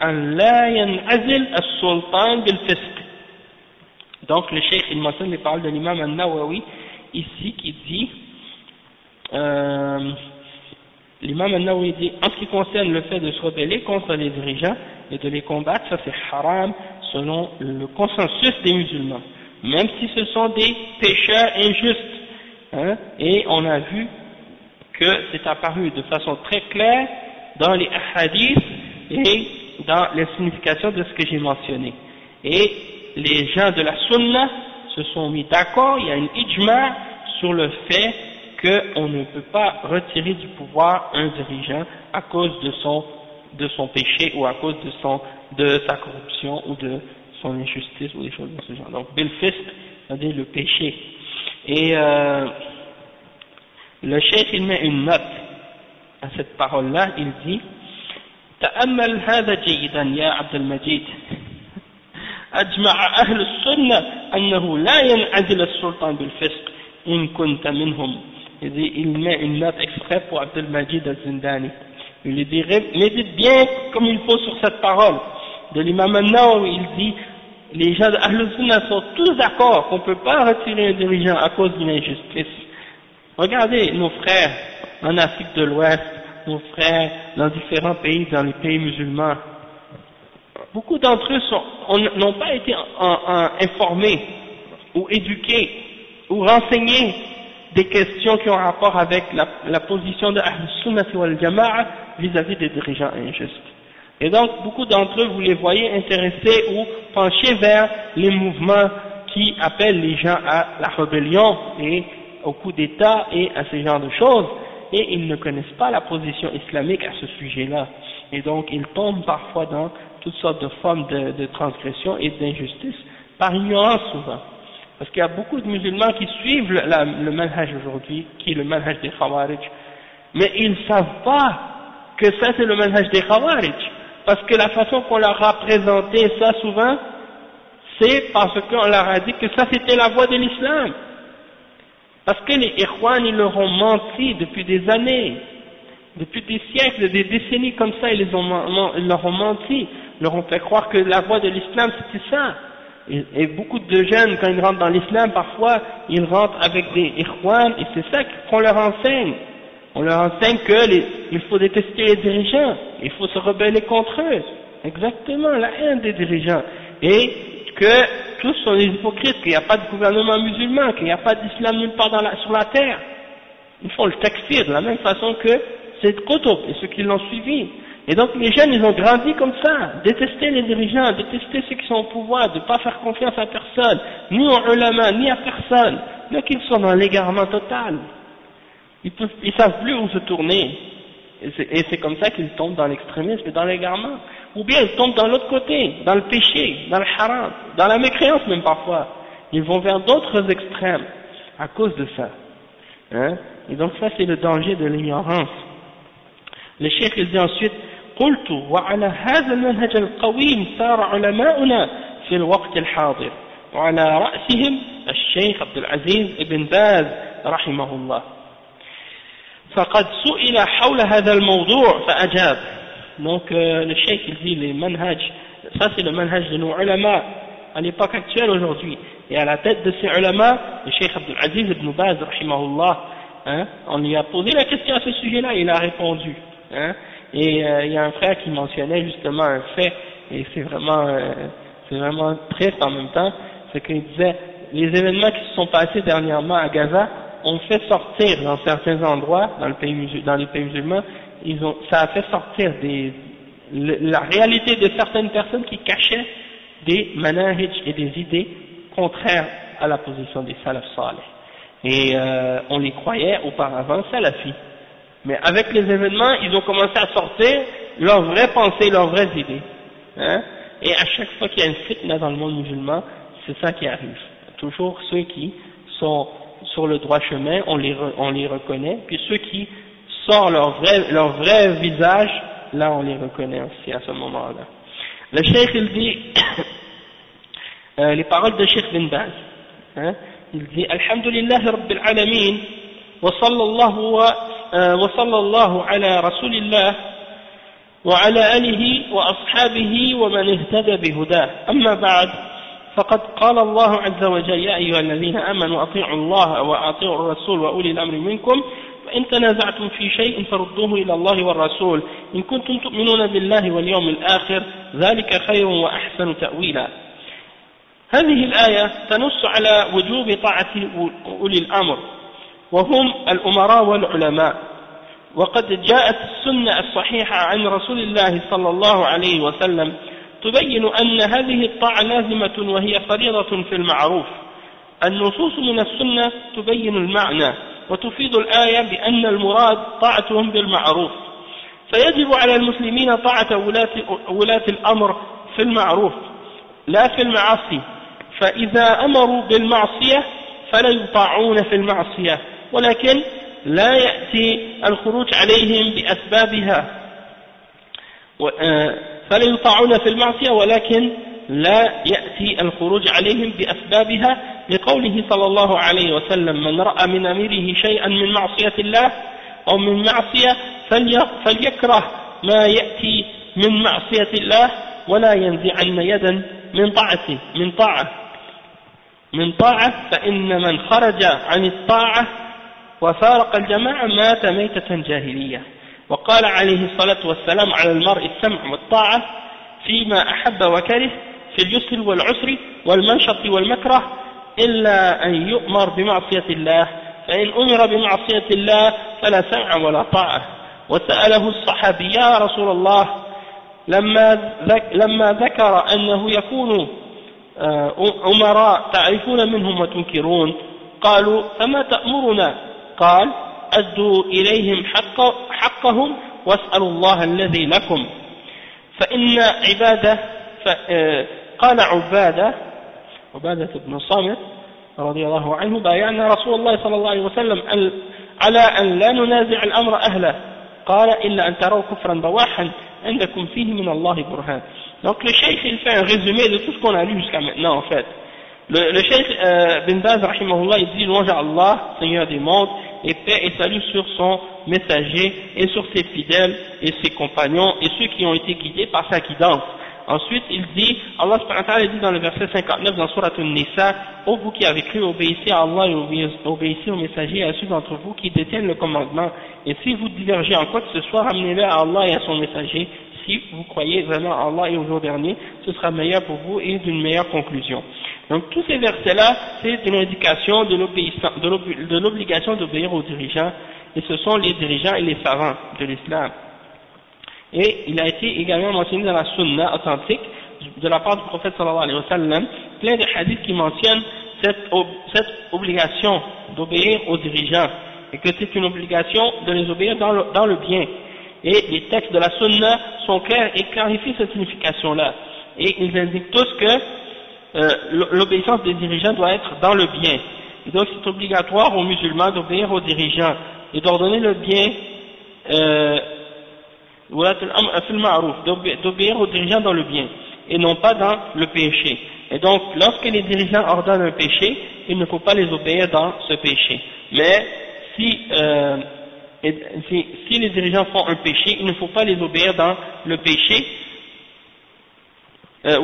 أن لا ينعزل السلطان بالفسق. Donc le cheikh il mentionne les paroles de l'imam al-Nawawi ici qui dit euh, l'imam al-Nawawi dit en ce qui concerne le fait de se rebeller contre les dirigeants et de les combattre ça c'est haram selon le consensus des musulmans même si ce sont des pécheurs injustes hein, et on a vu que c'est apparu de façon très claire dans les hadiths et dans les significations de ce que j'ai mentionné. Et les gens de la sunna se sont mis d'accord, il y a une ijma sur le fait qu'on ne peut pas retirer du pouvoir un dirigeant à cause de son, de son péché ou à cause de, son, de sa corruption ou de son injustice ou des choses de ce genre. Donc, bil c'est-à-dire le péché. Et euh, le chef il met une note à cette parole-là, il dit تأمل هذا جيدا يا عبد المجيد أجمع أهل السنة أنه لا ينعزل السلطان بالفسق إن كنت منهم il met une note exprès pour Abdel Majid al-Zindani. Il lui dit, médite bien comme il faut sur cette parole. De l'imam al il dit, les gens de sont tous d'accord qu'on ne peut pas retirer un dirigeant à cause d'une injustice. Regardez nos frères en Afrique de l'Ouest, nos frères dans différents pays, dans les pays musulmans. Beaucoup d'entre eux n'ont pas été informés ou éduqués ou renseignés des questions qui ont rapport avec la, position de Ahl-Sunnah wal Jama'a vis-à-vis des dirigeants injustes. Et donc, beaucoup d'entre eux, vous les voyez intéressés ou penchés vers les mouvements qui appellent les gens à la rébellion et au coup d'État et à ce genre de choses, et ils ne connaissent pas la position islamique à ce sujet-là. Et donc, ils tombent parfois dans toutes sortes de formes de, transgression et d'injustice, par ignorance souvent. Parce qu'il y a beaucoup de musulmans qui suivent le, manhaj aujourd'hui, qui est le manhaj des Khawarij, mais ils ne savent pas que ça c'est le manhaj des Khawarij. Parce que la façon qu'on leur a présenté ça souvent, c'est parce qu'on leur a dit que ça c'était la voie de l'islam. Parce que les Ikhwan, ils leur ont menti depuis des années, depuis des siècles, des décennies comme ça, ils, les ont, ils leur ont menti, leur ont fait croire que la voie de l'islam c'était ça. Et, beaucoup de jeunes, quand ils rentrent dans l'islam, parfois, ils rentrent avec des Ikhwan, et c'est ça qu'on leur enseigne. On leur enseigne qu'il faut détester les dirigeants, il faut se rebeller contre eux. Exactement, la haine des dirigeants. Et que tous sont des hypocrites, qu'il n'y a pas de gouvernement musulman, qu'il n'y a pas d'islam nulle part sur la terre. Ils font le takfir de la même façon que c'est Qutb et ceux qui l'ont suivi. Et donc les jeunes, ils ont grandi comme ça, détester les dirigeants, détester ceux qui sont au pouvoir, de ne pas faire confiance à personne, ni aux ulama, ni à personne. Donc ils sont dans l'égarement total. Ils ne savent plus où se tourner. Et c'est comme ça qu'ils tombent dans l'extrémisme et dans l'égarement ou bien ils tombent dans l'autre côté, dans le péché, dans le haram, dans la mécréance même parfois. Ils vont vers d'autres extrêmes à cause de ça. Hein? Et donc ça c'est le danger de l'ignorance. Le cheikh il dit ensuite قلت وعلى هذا المنهج القويم سار علماؤنا في الوقت الحاضر وعلى رأسهم الشيخ عبد العزيز بن باز رحمه الله فقد سئل حول هذا الموضوع فأجاب Donc euh, le cheikh il dit les manhaj, ça c'est le manhaj de nos ulama à l'époque actuelle aujourd'hui. Et à la tête de ces ulama, le cheikh Abdul Aziz ibn Baz, rahimahullah, hein, on lui a posé la question à ce sujet-là, il a répondu. Hein, et euh, il y a un frère qui mentionnait justement un fait, et c'est vraiment, euh, c'est vraiment triste en même temps, c'est qu'il disait, les événements qui se sont passés dernièrement à Gaza ont fait sortir dans certains endroits, dans, le pays, dans les pays musulmans, ils ont, ça a fait sortir des, la réalité de certaines personnes qui cachaient des manahij et des idées contraires à la position des salaf salih. Et euh, on les croyait auparavant salafis. Mais avec les événements, ils ont commencé à sortir leurs vraies pensées, leurs vraies idées. Hein? Et à chaque fois qu'il y a une fitna dans le monde musulman, c'est ça qui arrive. Toujours ceux qui sont sur le droit chemin, on les, on les reconnaît, puis ceux qui sort leur vrai, leur vrai visage, là on les reconnaît aussi à ce moment-là. Le cheikh il dit, euh, les paroles de Cheikh bin Baz, hein, il dit Alhamdulillah Rabbil Alamin وصلى الله وصلى الله على رسول الله وعلى آله وأصحابه ومن اهتدى بهداه. أما بعد فقد قال الله عز وجل يا أيها الذين آمنوا أطيعوا الله وأطيعوا الرسول وأولي الأمر منكم فإن تنازعتم في شيء فردوه إلى الله والرسول. إن كنتم تؤمنون بالله واليوم الآخر ذلك خير وأحسن تأويلا. هذه الآية تنص على وجوب طاعة أولي الأمر. وهم الأمراء والعلماء. وقد جاءت السنة الصحيحة عن رسول الله صلى الله عليه وسلم تبين أن هذه الطاعة لازمة وهي فريضة في المعروف. النصوص من السنة تبين المعنى وتفيد الآية بأن المراد طاعتهم بالمعروف. فيجب على المسلمين طاعة ولاة, الأمر في المعروف لا في المعاصي. فإذا أمروا بالمعصية فلا يطاعون في المعصية. ولكن لا يأتي الخروج عليهم بأسبابها. آه، فلا يطاعون في المعصية ولكن لا يأتي الخروج عليهم بأسبابها لقوله صلى الله عليه وسلم من رأى من أميره شيئا من معصية الله أو من معصية فليكره ما يأتي من معصية الله ولا ينزعن يدا من طاعته من طاعة من طاعة فإن من خرج عن الطاعة وفارق الجماعة مات ميتة جاهلية. وقال عليه الصلاة والسلام على المرء السمع والطاعة فيما أحب وكره في اليسر والعسر والمنشط والمكره إلا أن يؤمر بمعصية الله فإن أمر بمعصية الله فلا سمع ولا طاعة. وسأله الصحابي يا رسول الله لما لما ذكر أنه يكون آه، أمراء تعرفون منهم وتنكرون قالوا فما تأمرنا قال أدوا إليهم حق حقهم واسألوا الله الذي لكم. فإن عبادة آه، قال عبادة عبادة بن صامت رضي الله عنه بايعنا رسول الله صلى الله عليه وسلم على أن لا ننازع الأمر أهله. قال إلا أن تروا كفرا بواحا عندكم فيه من الله برهان. Donc le cheikh il fait un résumé de tout ce qu'on a lu jusqu'à maintenant en fait. Le, le cheikh euh, bin Baz rahimahullah il dit louange à Allah Seigneur des mondes et paix et salut sur son messager et sur ses fidèles et ses compagnons et ceux qui ont été guidés par sa guidance Ensuite, il dit, Allah dit dans le verset 59 dans Surat An-Nisa, Ô vous qui avez cru, obéissez à Allah et obéissez aux messagers et à ceux d'entre vous qui détiennent le commandement. Et si vous divergez en quoi que ce soit, ramenez-le à Allah et à son messager. Si vous croyez vraiment à Allah et au jour dernier, ce sera meilleur pour vous et d'une meilleure conclusion. Donc tous ces versets-là, c'est une indication de l'obligation d'obéir aux dirigeants, et ce sont les dirigeants et les savants de l'islam. Et il a été également mentionné dans la sunna authentique de la part du prophète sallallahu alayhi wa sallam, plein de hadiths qui mentionnent cette, obligation d'obéir aux dirigeants et que c'est une obligation de les obéir dans le, dans le bien. Et les textes de la sunna sont clairs et clarifient cette signification-là. Et ils indiquent tous que euh, l'obéissance des dirigeants doit être dans le bien. Et donc c'est obligatoire aux musulmans d'obéir aux dirigeants et d'ordonner le bien euh, d'obéir aux dirigeants dans le bien et non pas dans le péché. Et donc, lorsque les dirigeants ordonnent un péché, il ne faut pas les obéir dans ce péché. Mais si, euh, si, les dirigeants font un péché, il ne faut pas les obéir dans le péché. Euh,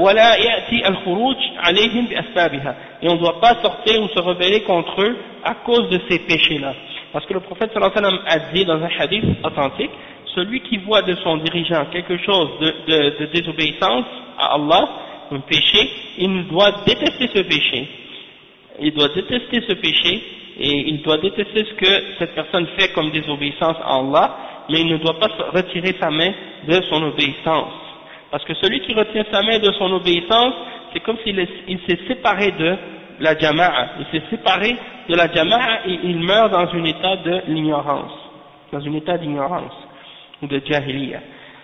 et on ne doit pas sortir ou se rebeller contre eux à cause de ces péchés-là. Parce que le prophète sallallahu wa sallam a dit dans un hadith authentique celui qui voit de son dirigeant quelque chose de, désobéissance à Allah, un péché, il doit détester ce péché. Il doit détester ce péché et il doit détester ce que cette personne fait comme désobéissance à Allah, mais il ne doit pas retirer sa main de son obéissance. Parce que celui qui retient sa main de son obéissance, c'est comme s'il s'est séparé de la jama'a. Il s'est séparé de la jama'a et il meurt dans un état de l'ignorance. Dans un état d'ignorance ou de jahiliya.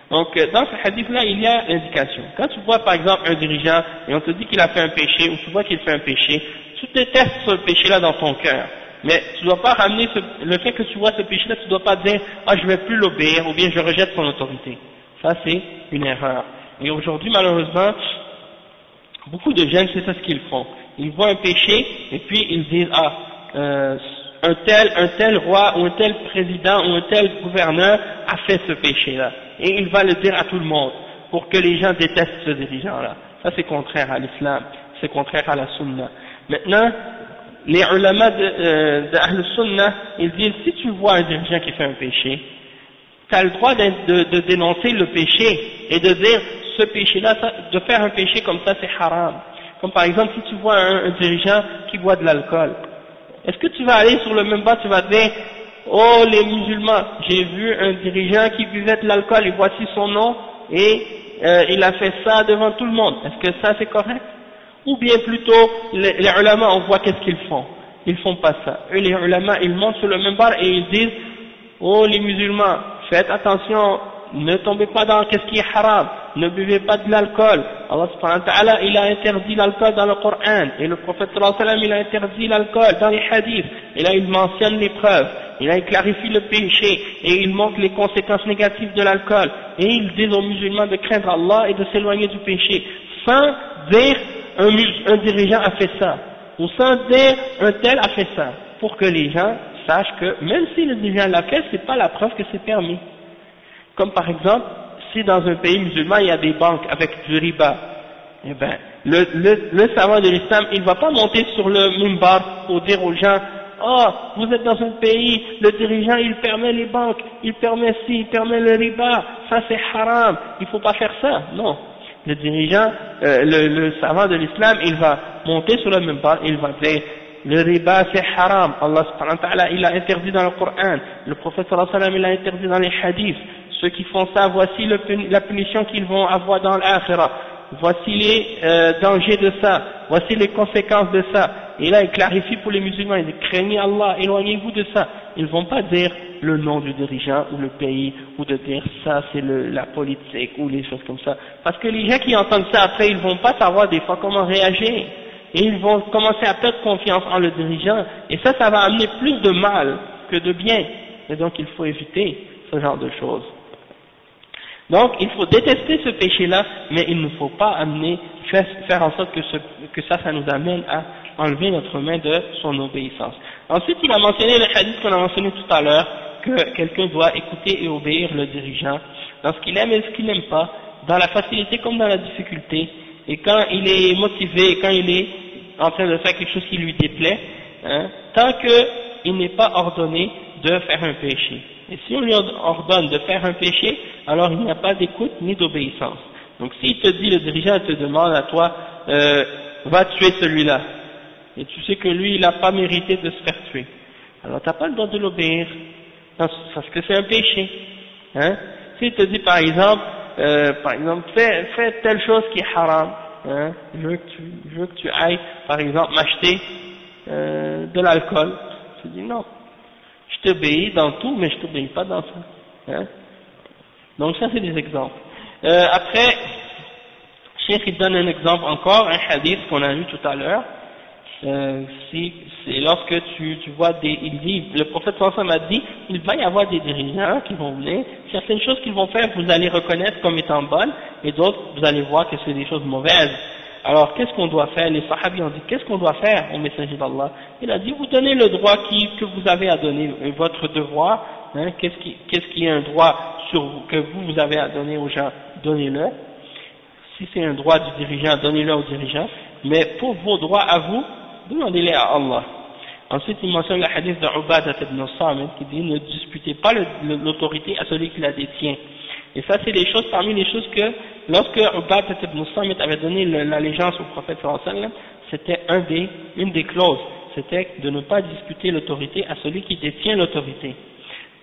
Donc, euh, dans ce hadith-là, il y a l'indication. Quand tu vois, par exemple, un dirigeant et on te dit qu'il a fait un péché, ou tu vois qu'il fait un péché, tu détestes ce péché-là dans ton cœur. Mais tu ne dois pas ramener le fait que tu vois ce péché-là, tu ne dois pas dire, ah, je ne vais plus l'obéir, ou bien je rejette son autorité. Ça, c'est une erreur. Et aujourd'hui, malheureusement, beaucoup de jeunes, c'est ça ce qu'ils font. Ils voient un péché et puis ils disent ah euh, un tel un tel roi ou un tel président ou un tel gouverneur a fait ce péché là et il va le dire à tout le monde pour que les gens détestent ce dirigeant là. Ça c'est contraire à l'islam, c'est contraire à la sunna. Maintenant les ulama de, euh, ils disent si tu vois un dirigeant qui fait un péché, tu as le droit de, de, dénoncer le péché et de dire ce péché-là, de faire un péché comme ça c'est haram. Comme par exemple si tu vois un, dirigeant qui boit de l'alcool, est-ce que tu vas aller sur le même bas, tu vas dire oh les musulmans, j'ai vu un dirigeant qui buvait de l'alcool et voici son nom et euh, il a fait ça devant tout le monde. Est-ce que ça c'est correct? Ou bien plutôt les, les ulama on voit qu'est-ce qu'ils font ils font pas ça eux les ulama ils montent sur le même bar et ils disent oh les musulmans faites attention ne tombez pas dans qu'est-ce qui est haram. Ne buvez pas de l'alcool. Allah il a interdit l'alcool dans le Coran. Et le prophète sallallahu alayhi wa il a interdit l'alcool dans les hadiths. Et là il mentionne les preuves et là il clarifie le péché. Et il montre les conséquences négatives de l'alcool. Et il dit aux musulmans de craindre Allah et de s'éloigner du péché. Sans dire un, dirigeant a fait ça, ou sans dire un tel a fait ça, pour que les gens sachent que même si le dirigeant l'a fait, c'est pas la preuve que c'est permis. Comme par exemple, si dans un pays musulman il y a des banques avec du riba, eh ben, le, savant de l'islam, il va pas monter sur le mimbar pour dire aux gens, oh, vous êtes dans un pays, le dirigeant il permet les banques, il permet ci, il permet le riba, ça c'est haram, il faut pas faire ça. Non, le dirigeant, euh, le, le, savant de l'islam, il va monter sur le pas, il va dire le riba c'est haram, Allah subhanahu wa ta'ala il a interdit dans le Coran, le prophète sallallahu alayhi wa sallam il a interdit dans les hadiths, ceux qui font ça, voici le, la punition qu'ils vont avoir dans l'akhirah, voici les euh, dangers de ça, voici les conséquences de ça, et là il clarifie pour les musulmans, il dit craignez Allah, éloignez-vous de ça, ils vont pas dire le nom du dirigeant ou le pays ou de dire ça c'est la politique ou les choses comme ça. Parce que les gens qui entendent ça après, ils vont pas savoir des fois comment réagir et ils vont commencer à perdre confiance en le dirigeant et ça, ça va amener plus de mal que de bien. Et donc il faut éviter ce genre de choses. Donc il faut détester ce péché-là, mais il ne faut pas amener, faire, en sorte que, ça, ça nous amène à enlever notre main de son obéissance. Ensuite, il a mentionné le hadith qu'on a mentionné tout à l'heure, que quelqu'un doit écouter et obéir le dirigeant dans ce qu'il aime et ce qu'il n'aime pas, dans la facilité comme dans la difficulté, et quand il est motivé, quand il est en train de faire quelque chose qui lui déplaît, hein, tant qu'il n'est pas ordonné de faire un péché. Et si on lui ordonne de faire un péché, alors il n'y a pas d'écoute ni d'obéissance. Donc s'il te dit, le dirigeant te demande à toi, euh, va tuer celui-là, et tu sais que lui, il n'a pas mérité de se faire tuer, alors tu n'as pas le droit de l'obéir, parce que c'est un péché. Hein S'il te dit par exemple, euh, par exemple, fais, fais, telle chose qui est haram, hein? Je, veux que tu, je ailles, par exemple, m'acheter euh, de l'alcool, tu dis non, je t'obéis dans tout, mais je t'obéis pas dans ça. Hein? Donc ça c'est des exemples. Euh, après, Cheikh il donne un exemple encore, un hadith qu'on a vu tout à l'heure, euh, c'est lorsque tu, vois des, il dit, le prophète Sallallahu a dit, il va y avoir des dirigeants qui vont venir, certaines choses qu'ils vont faire, vous allez reconnaître comme étant bonnes, et d'autres, vous allez voir que c'est des choses mauvaises. Alors, qu'est-ce qu'on doit faire? Les sahabis ont dit, qu'est-ce qu'on doit faire au messager d'Allah? Il a dit, vous donnez le droit que vous avez à donner, votre devoir, hein, qu'est-ce qui, est un droit que vous, vous avez à donner aux gens, donnez-le. Si c'est un droit du dirigeant, donnez-le au dirigeant. Mais pour vos droits à vous, demandez-les à Allah. Ensuite, il mentionne le hadith de Ubadat ibn Samit qui dit ne disputez pas l'autorité à celui qui la détient. Et ça, c'est des choses, parmi les choses que, lorsque Ubadat ibn Samit avait donné l'allégeance au prophète sallam, c'était une des clauses, c'était de ne pas disputer l'autorité à celui qui détient l'autorité.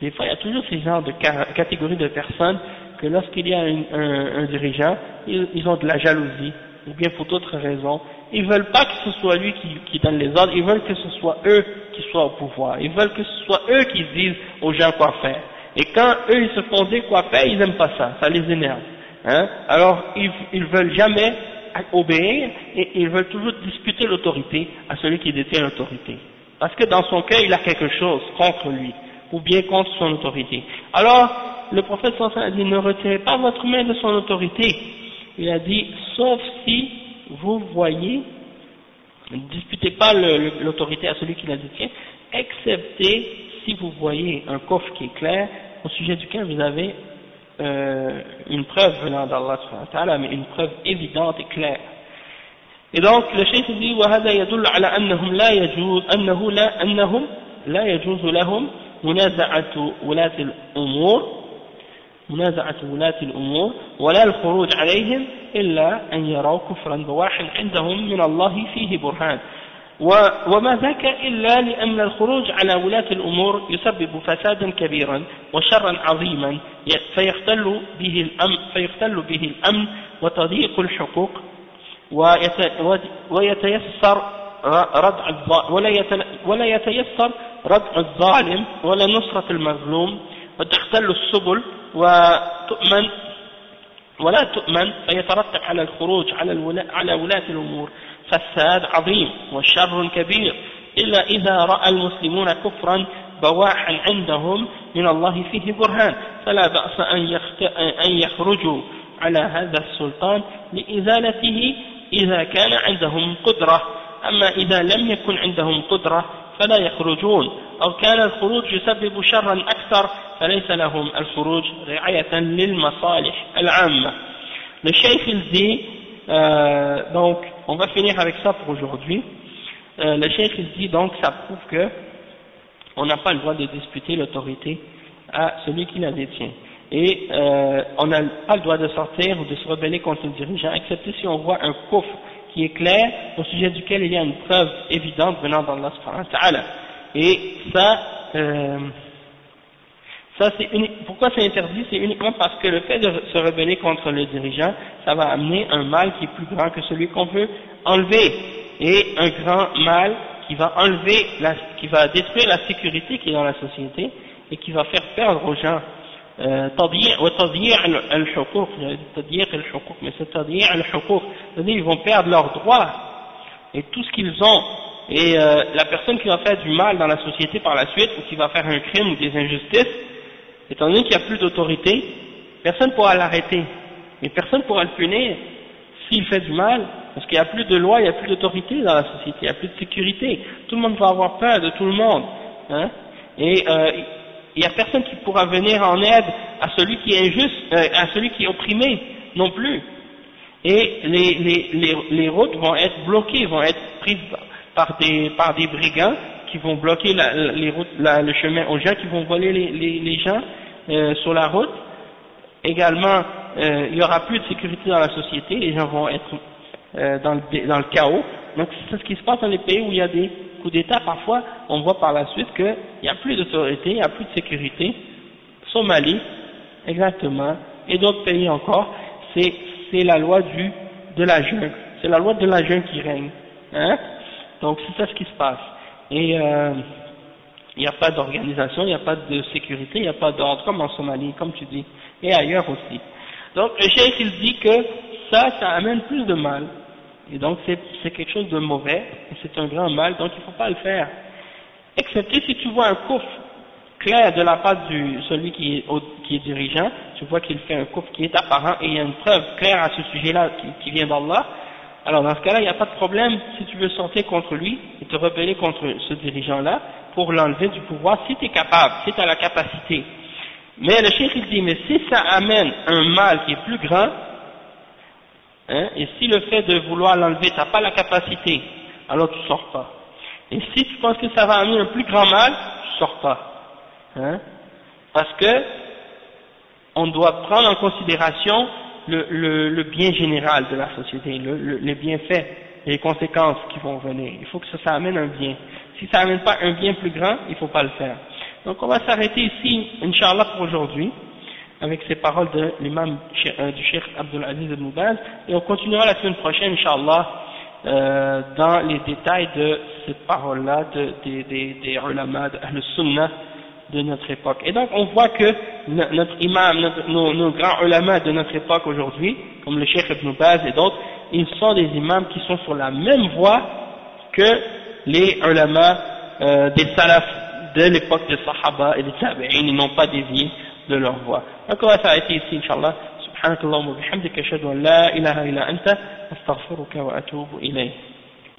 Des fois, il y a toujours ces genres de catégories de personnes que lorsqu'il y a un, dirigeant, ils ont de la jalousie, ou bien pour d'autres raisons, ils veulent pas que ce soit lui qui, donne les ordres, ils veulent que ce soit eux qui soient au pouvoir, ils veulent que ce soit eux qui disent aux gens quoi faire. Et quand eux ils se font dire quoi faire, ils n'aiment pas ça, ça les énerve. Hein Alors ils, ils veulent jamais obéir et ils veulent toujours disputer l'autorité à celui qui détient l'autorité. Parce que dans son cœur il a quelque chose contre lui, ou bien contre son autorité. Alors le prophète a dit ne retirez pas votre main de son autorité Il a dit sauf si vous voyez Ne disputez pas l'autorité à celui qui la détient, excepté si vous voyez un coffre qui est clair, au sujet duquel vous avez euh, une preuve venant d'Allah, mais une preuve évidente et claire. Et donc, le cheikh dit, وهذا يدل على أنهم لا يجوز أنه لا أنهم لا يجوز لهم منازعة ولاة الأمور منازعة ولاة الأمور ولا الخروج عليهم إلا أن يروا كفرا بواح عندهم من الله فيه برهان. وما ذاك إلا لأن الخروج على ولاة الأمور يسبب فسادا كبيرا وشرا عظيما. فيختل به الأمن, فيختل به الأمن وتضييق الحقوق ويتيسر ردع ولا يتيسر ردع الظالم ولا نصرة المظلوم وتختل السبل وتؤمن ولا تؤمن فيترتب على الخروج على على ولاة الأمور. فساد عظيم وشر كبير إلا إذا رأى المسلمون كفرا بواحا عندهم من الله فيه برهان. فلا بأس أن يخرجوا على هذا السلطان لإزالته إذا كان عندهم قدرة. أما إذا لم يكن عندهم قدرة فلا يخرجون أو كان الخروج يسبب شرا أكثر فليس لهم الخروج رعاية للمصالح العامة Le cheikh il dit, euh, donc on va finir avec ça pour aujourd'hui. Euh, le cheikh il dit donc ça prouve que on n'a pas le droit de disputer l'autorité à celui qui la détient. Et euh, on n'a pas le droit de sortir ou de se rebeller contre le dirigeant, excepté si on voit un coffre qui est clair, au sujet duquel il y a une preuve évidente venant d'Allah subhanahu Et ça, euh, ça, unique, pourquoi c'est interdit? C'est uniquement parce que le fait de se rebeller contre le dirigeant, ça va amener un mal qui est plus grand que celui qu'on veut enlever, et un grand mal qui va enlever, la, qui va détruire la sécurité qui est dans la société et qui va faire perdre aux gens. Euh, mais c'est ils vont perdre leurs droits et tout ce qu'ils ont. Et euh, la personne qui va faire du mal dans la société par la suite ou qui va faire un crime ou des injustices étant donné qu'il n'y a plus d'autorité personne ne pourra l'arrêter. Et personne ne pourra le punir s'il fait du mal. Parce qu'il n'y a plus de loi, il n'y a plus d'autorité dans la société, il n'y a plus de sécurité. Tout le monde va avoir peur de tout le monde hein. Et euh, il n'y a personne qui pourra venir en aide à celui qui est injuste, euh, à celui qui est opprimé non plus. Et les, les, routes vont être bloquées, vont être prises par des, brigands qui vont bloquer la, les routes, la, le chemin aux gens, qui vont voler les gens euh, sur la route. Également, euh, il n'y aura plus de sécurité dans la société, les gens vont être euh, dans, le, dans le chaos. Donc c'est ce qui se passe dans les pays où il y a des coups d'État, parfois, on voit par la suite qu'il n'y a plus d'autorité, il n'y a plus de sécurité. Somalie, exactement, et d'autres pays encore, c'est la loi du, de la jungle. C'est la loi de la jungle qui règne. Hein Donc c'est ça ce qui se passe. Et euh, il n'y a pas d'organisation, il n'y a pas de sécurité, il n'y a pas d'ordre, comme en Somalie, comme tu dis, et ailleurs aussi. Donc le chef il dit que ça, ça amène plus de mal. Et donc c'est quelque chose de mauvais, et c'est un grand mal, donc il ne faut pas le faire. Excepté si tu vois un couf clair de la part de celui qui est, qui est dirigeant, tu vois qu'il fait un couf qui est apparent et il y a une preuve claire à ce sujet-là qui, vient d'Allah, alors dans ce cas-là, il n'y a pas de problème si tu veux sortir contre lui et te rebeller contre ce dirigeant-là pour l'enlever du pouvoir si tu es capable, si tu as la capacité. Mais le cheikh il dit, mais si ça amène un mal qui est plus grand, Hein, et si le fait de vouloir l'enlever, tu n'as pas la capacité, alors tu ne sors pas. Et si tu penses que ça va amener un plus grand mal, tu ne sors pas. Hein, parce que on doit prendre en considération le, bien général de la société, le, les bienfaits les conséquences qui vont venir. Il faut que ça amène un bien. Si ça n'amène pas un bien plus grand, il ne faut pas le faire. Donc on va s'arrêter ici, Inch'Allah, pour aujourd'hui avec ces paroles de l'imam euh, du Cheikh Abdul Aziz ibn et on continuera la semaine prochaine Inch'Allah euh, dans les détails de ces paroles-là de, des, des, des ulama de sunnah de notre époque. Et donc on voit que notre imam, nos, nos, grands ulama de notre époque aujourd'hui, comme le Cheikh Ibn Baz et d'autres, ils sont des imams qui sont sur la même voie que les ulama euh, des salafs de l'époque des sahaba et des tabi'in, ils n'ont pas dévié de leur voix. Donc on va s'arrêter ici, Inch'Allah. سبحانك اللهم وبحمدك أشهد أن لا إله إلا أنت أستغفرك وأتوب إليه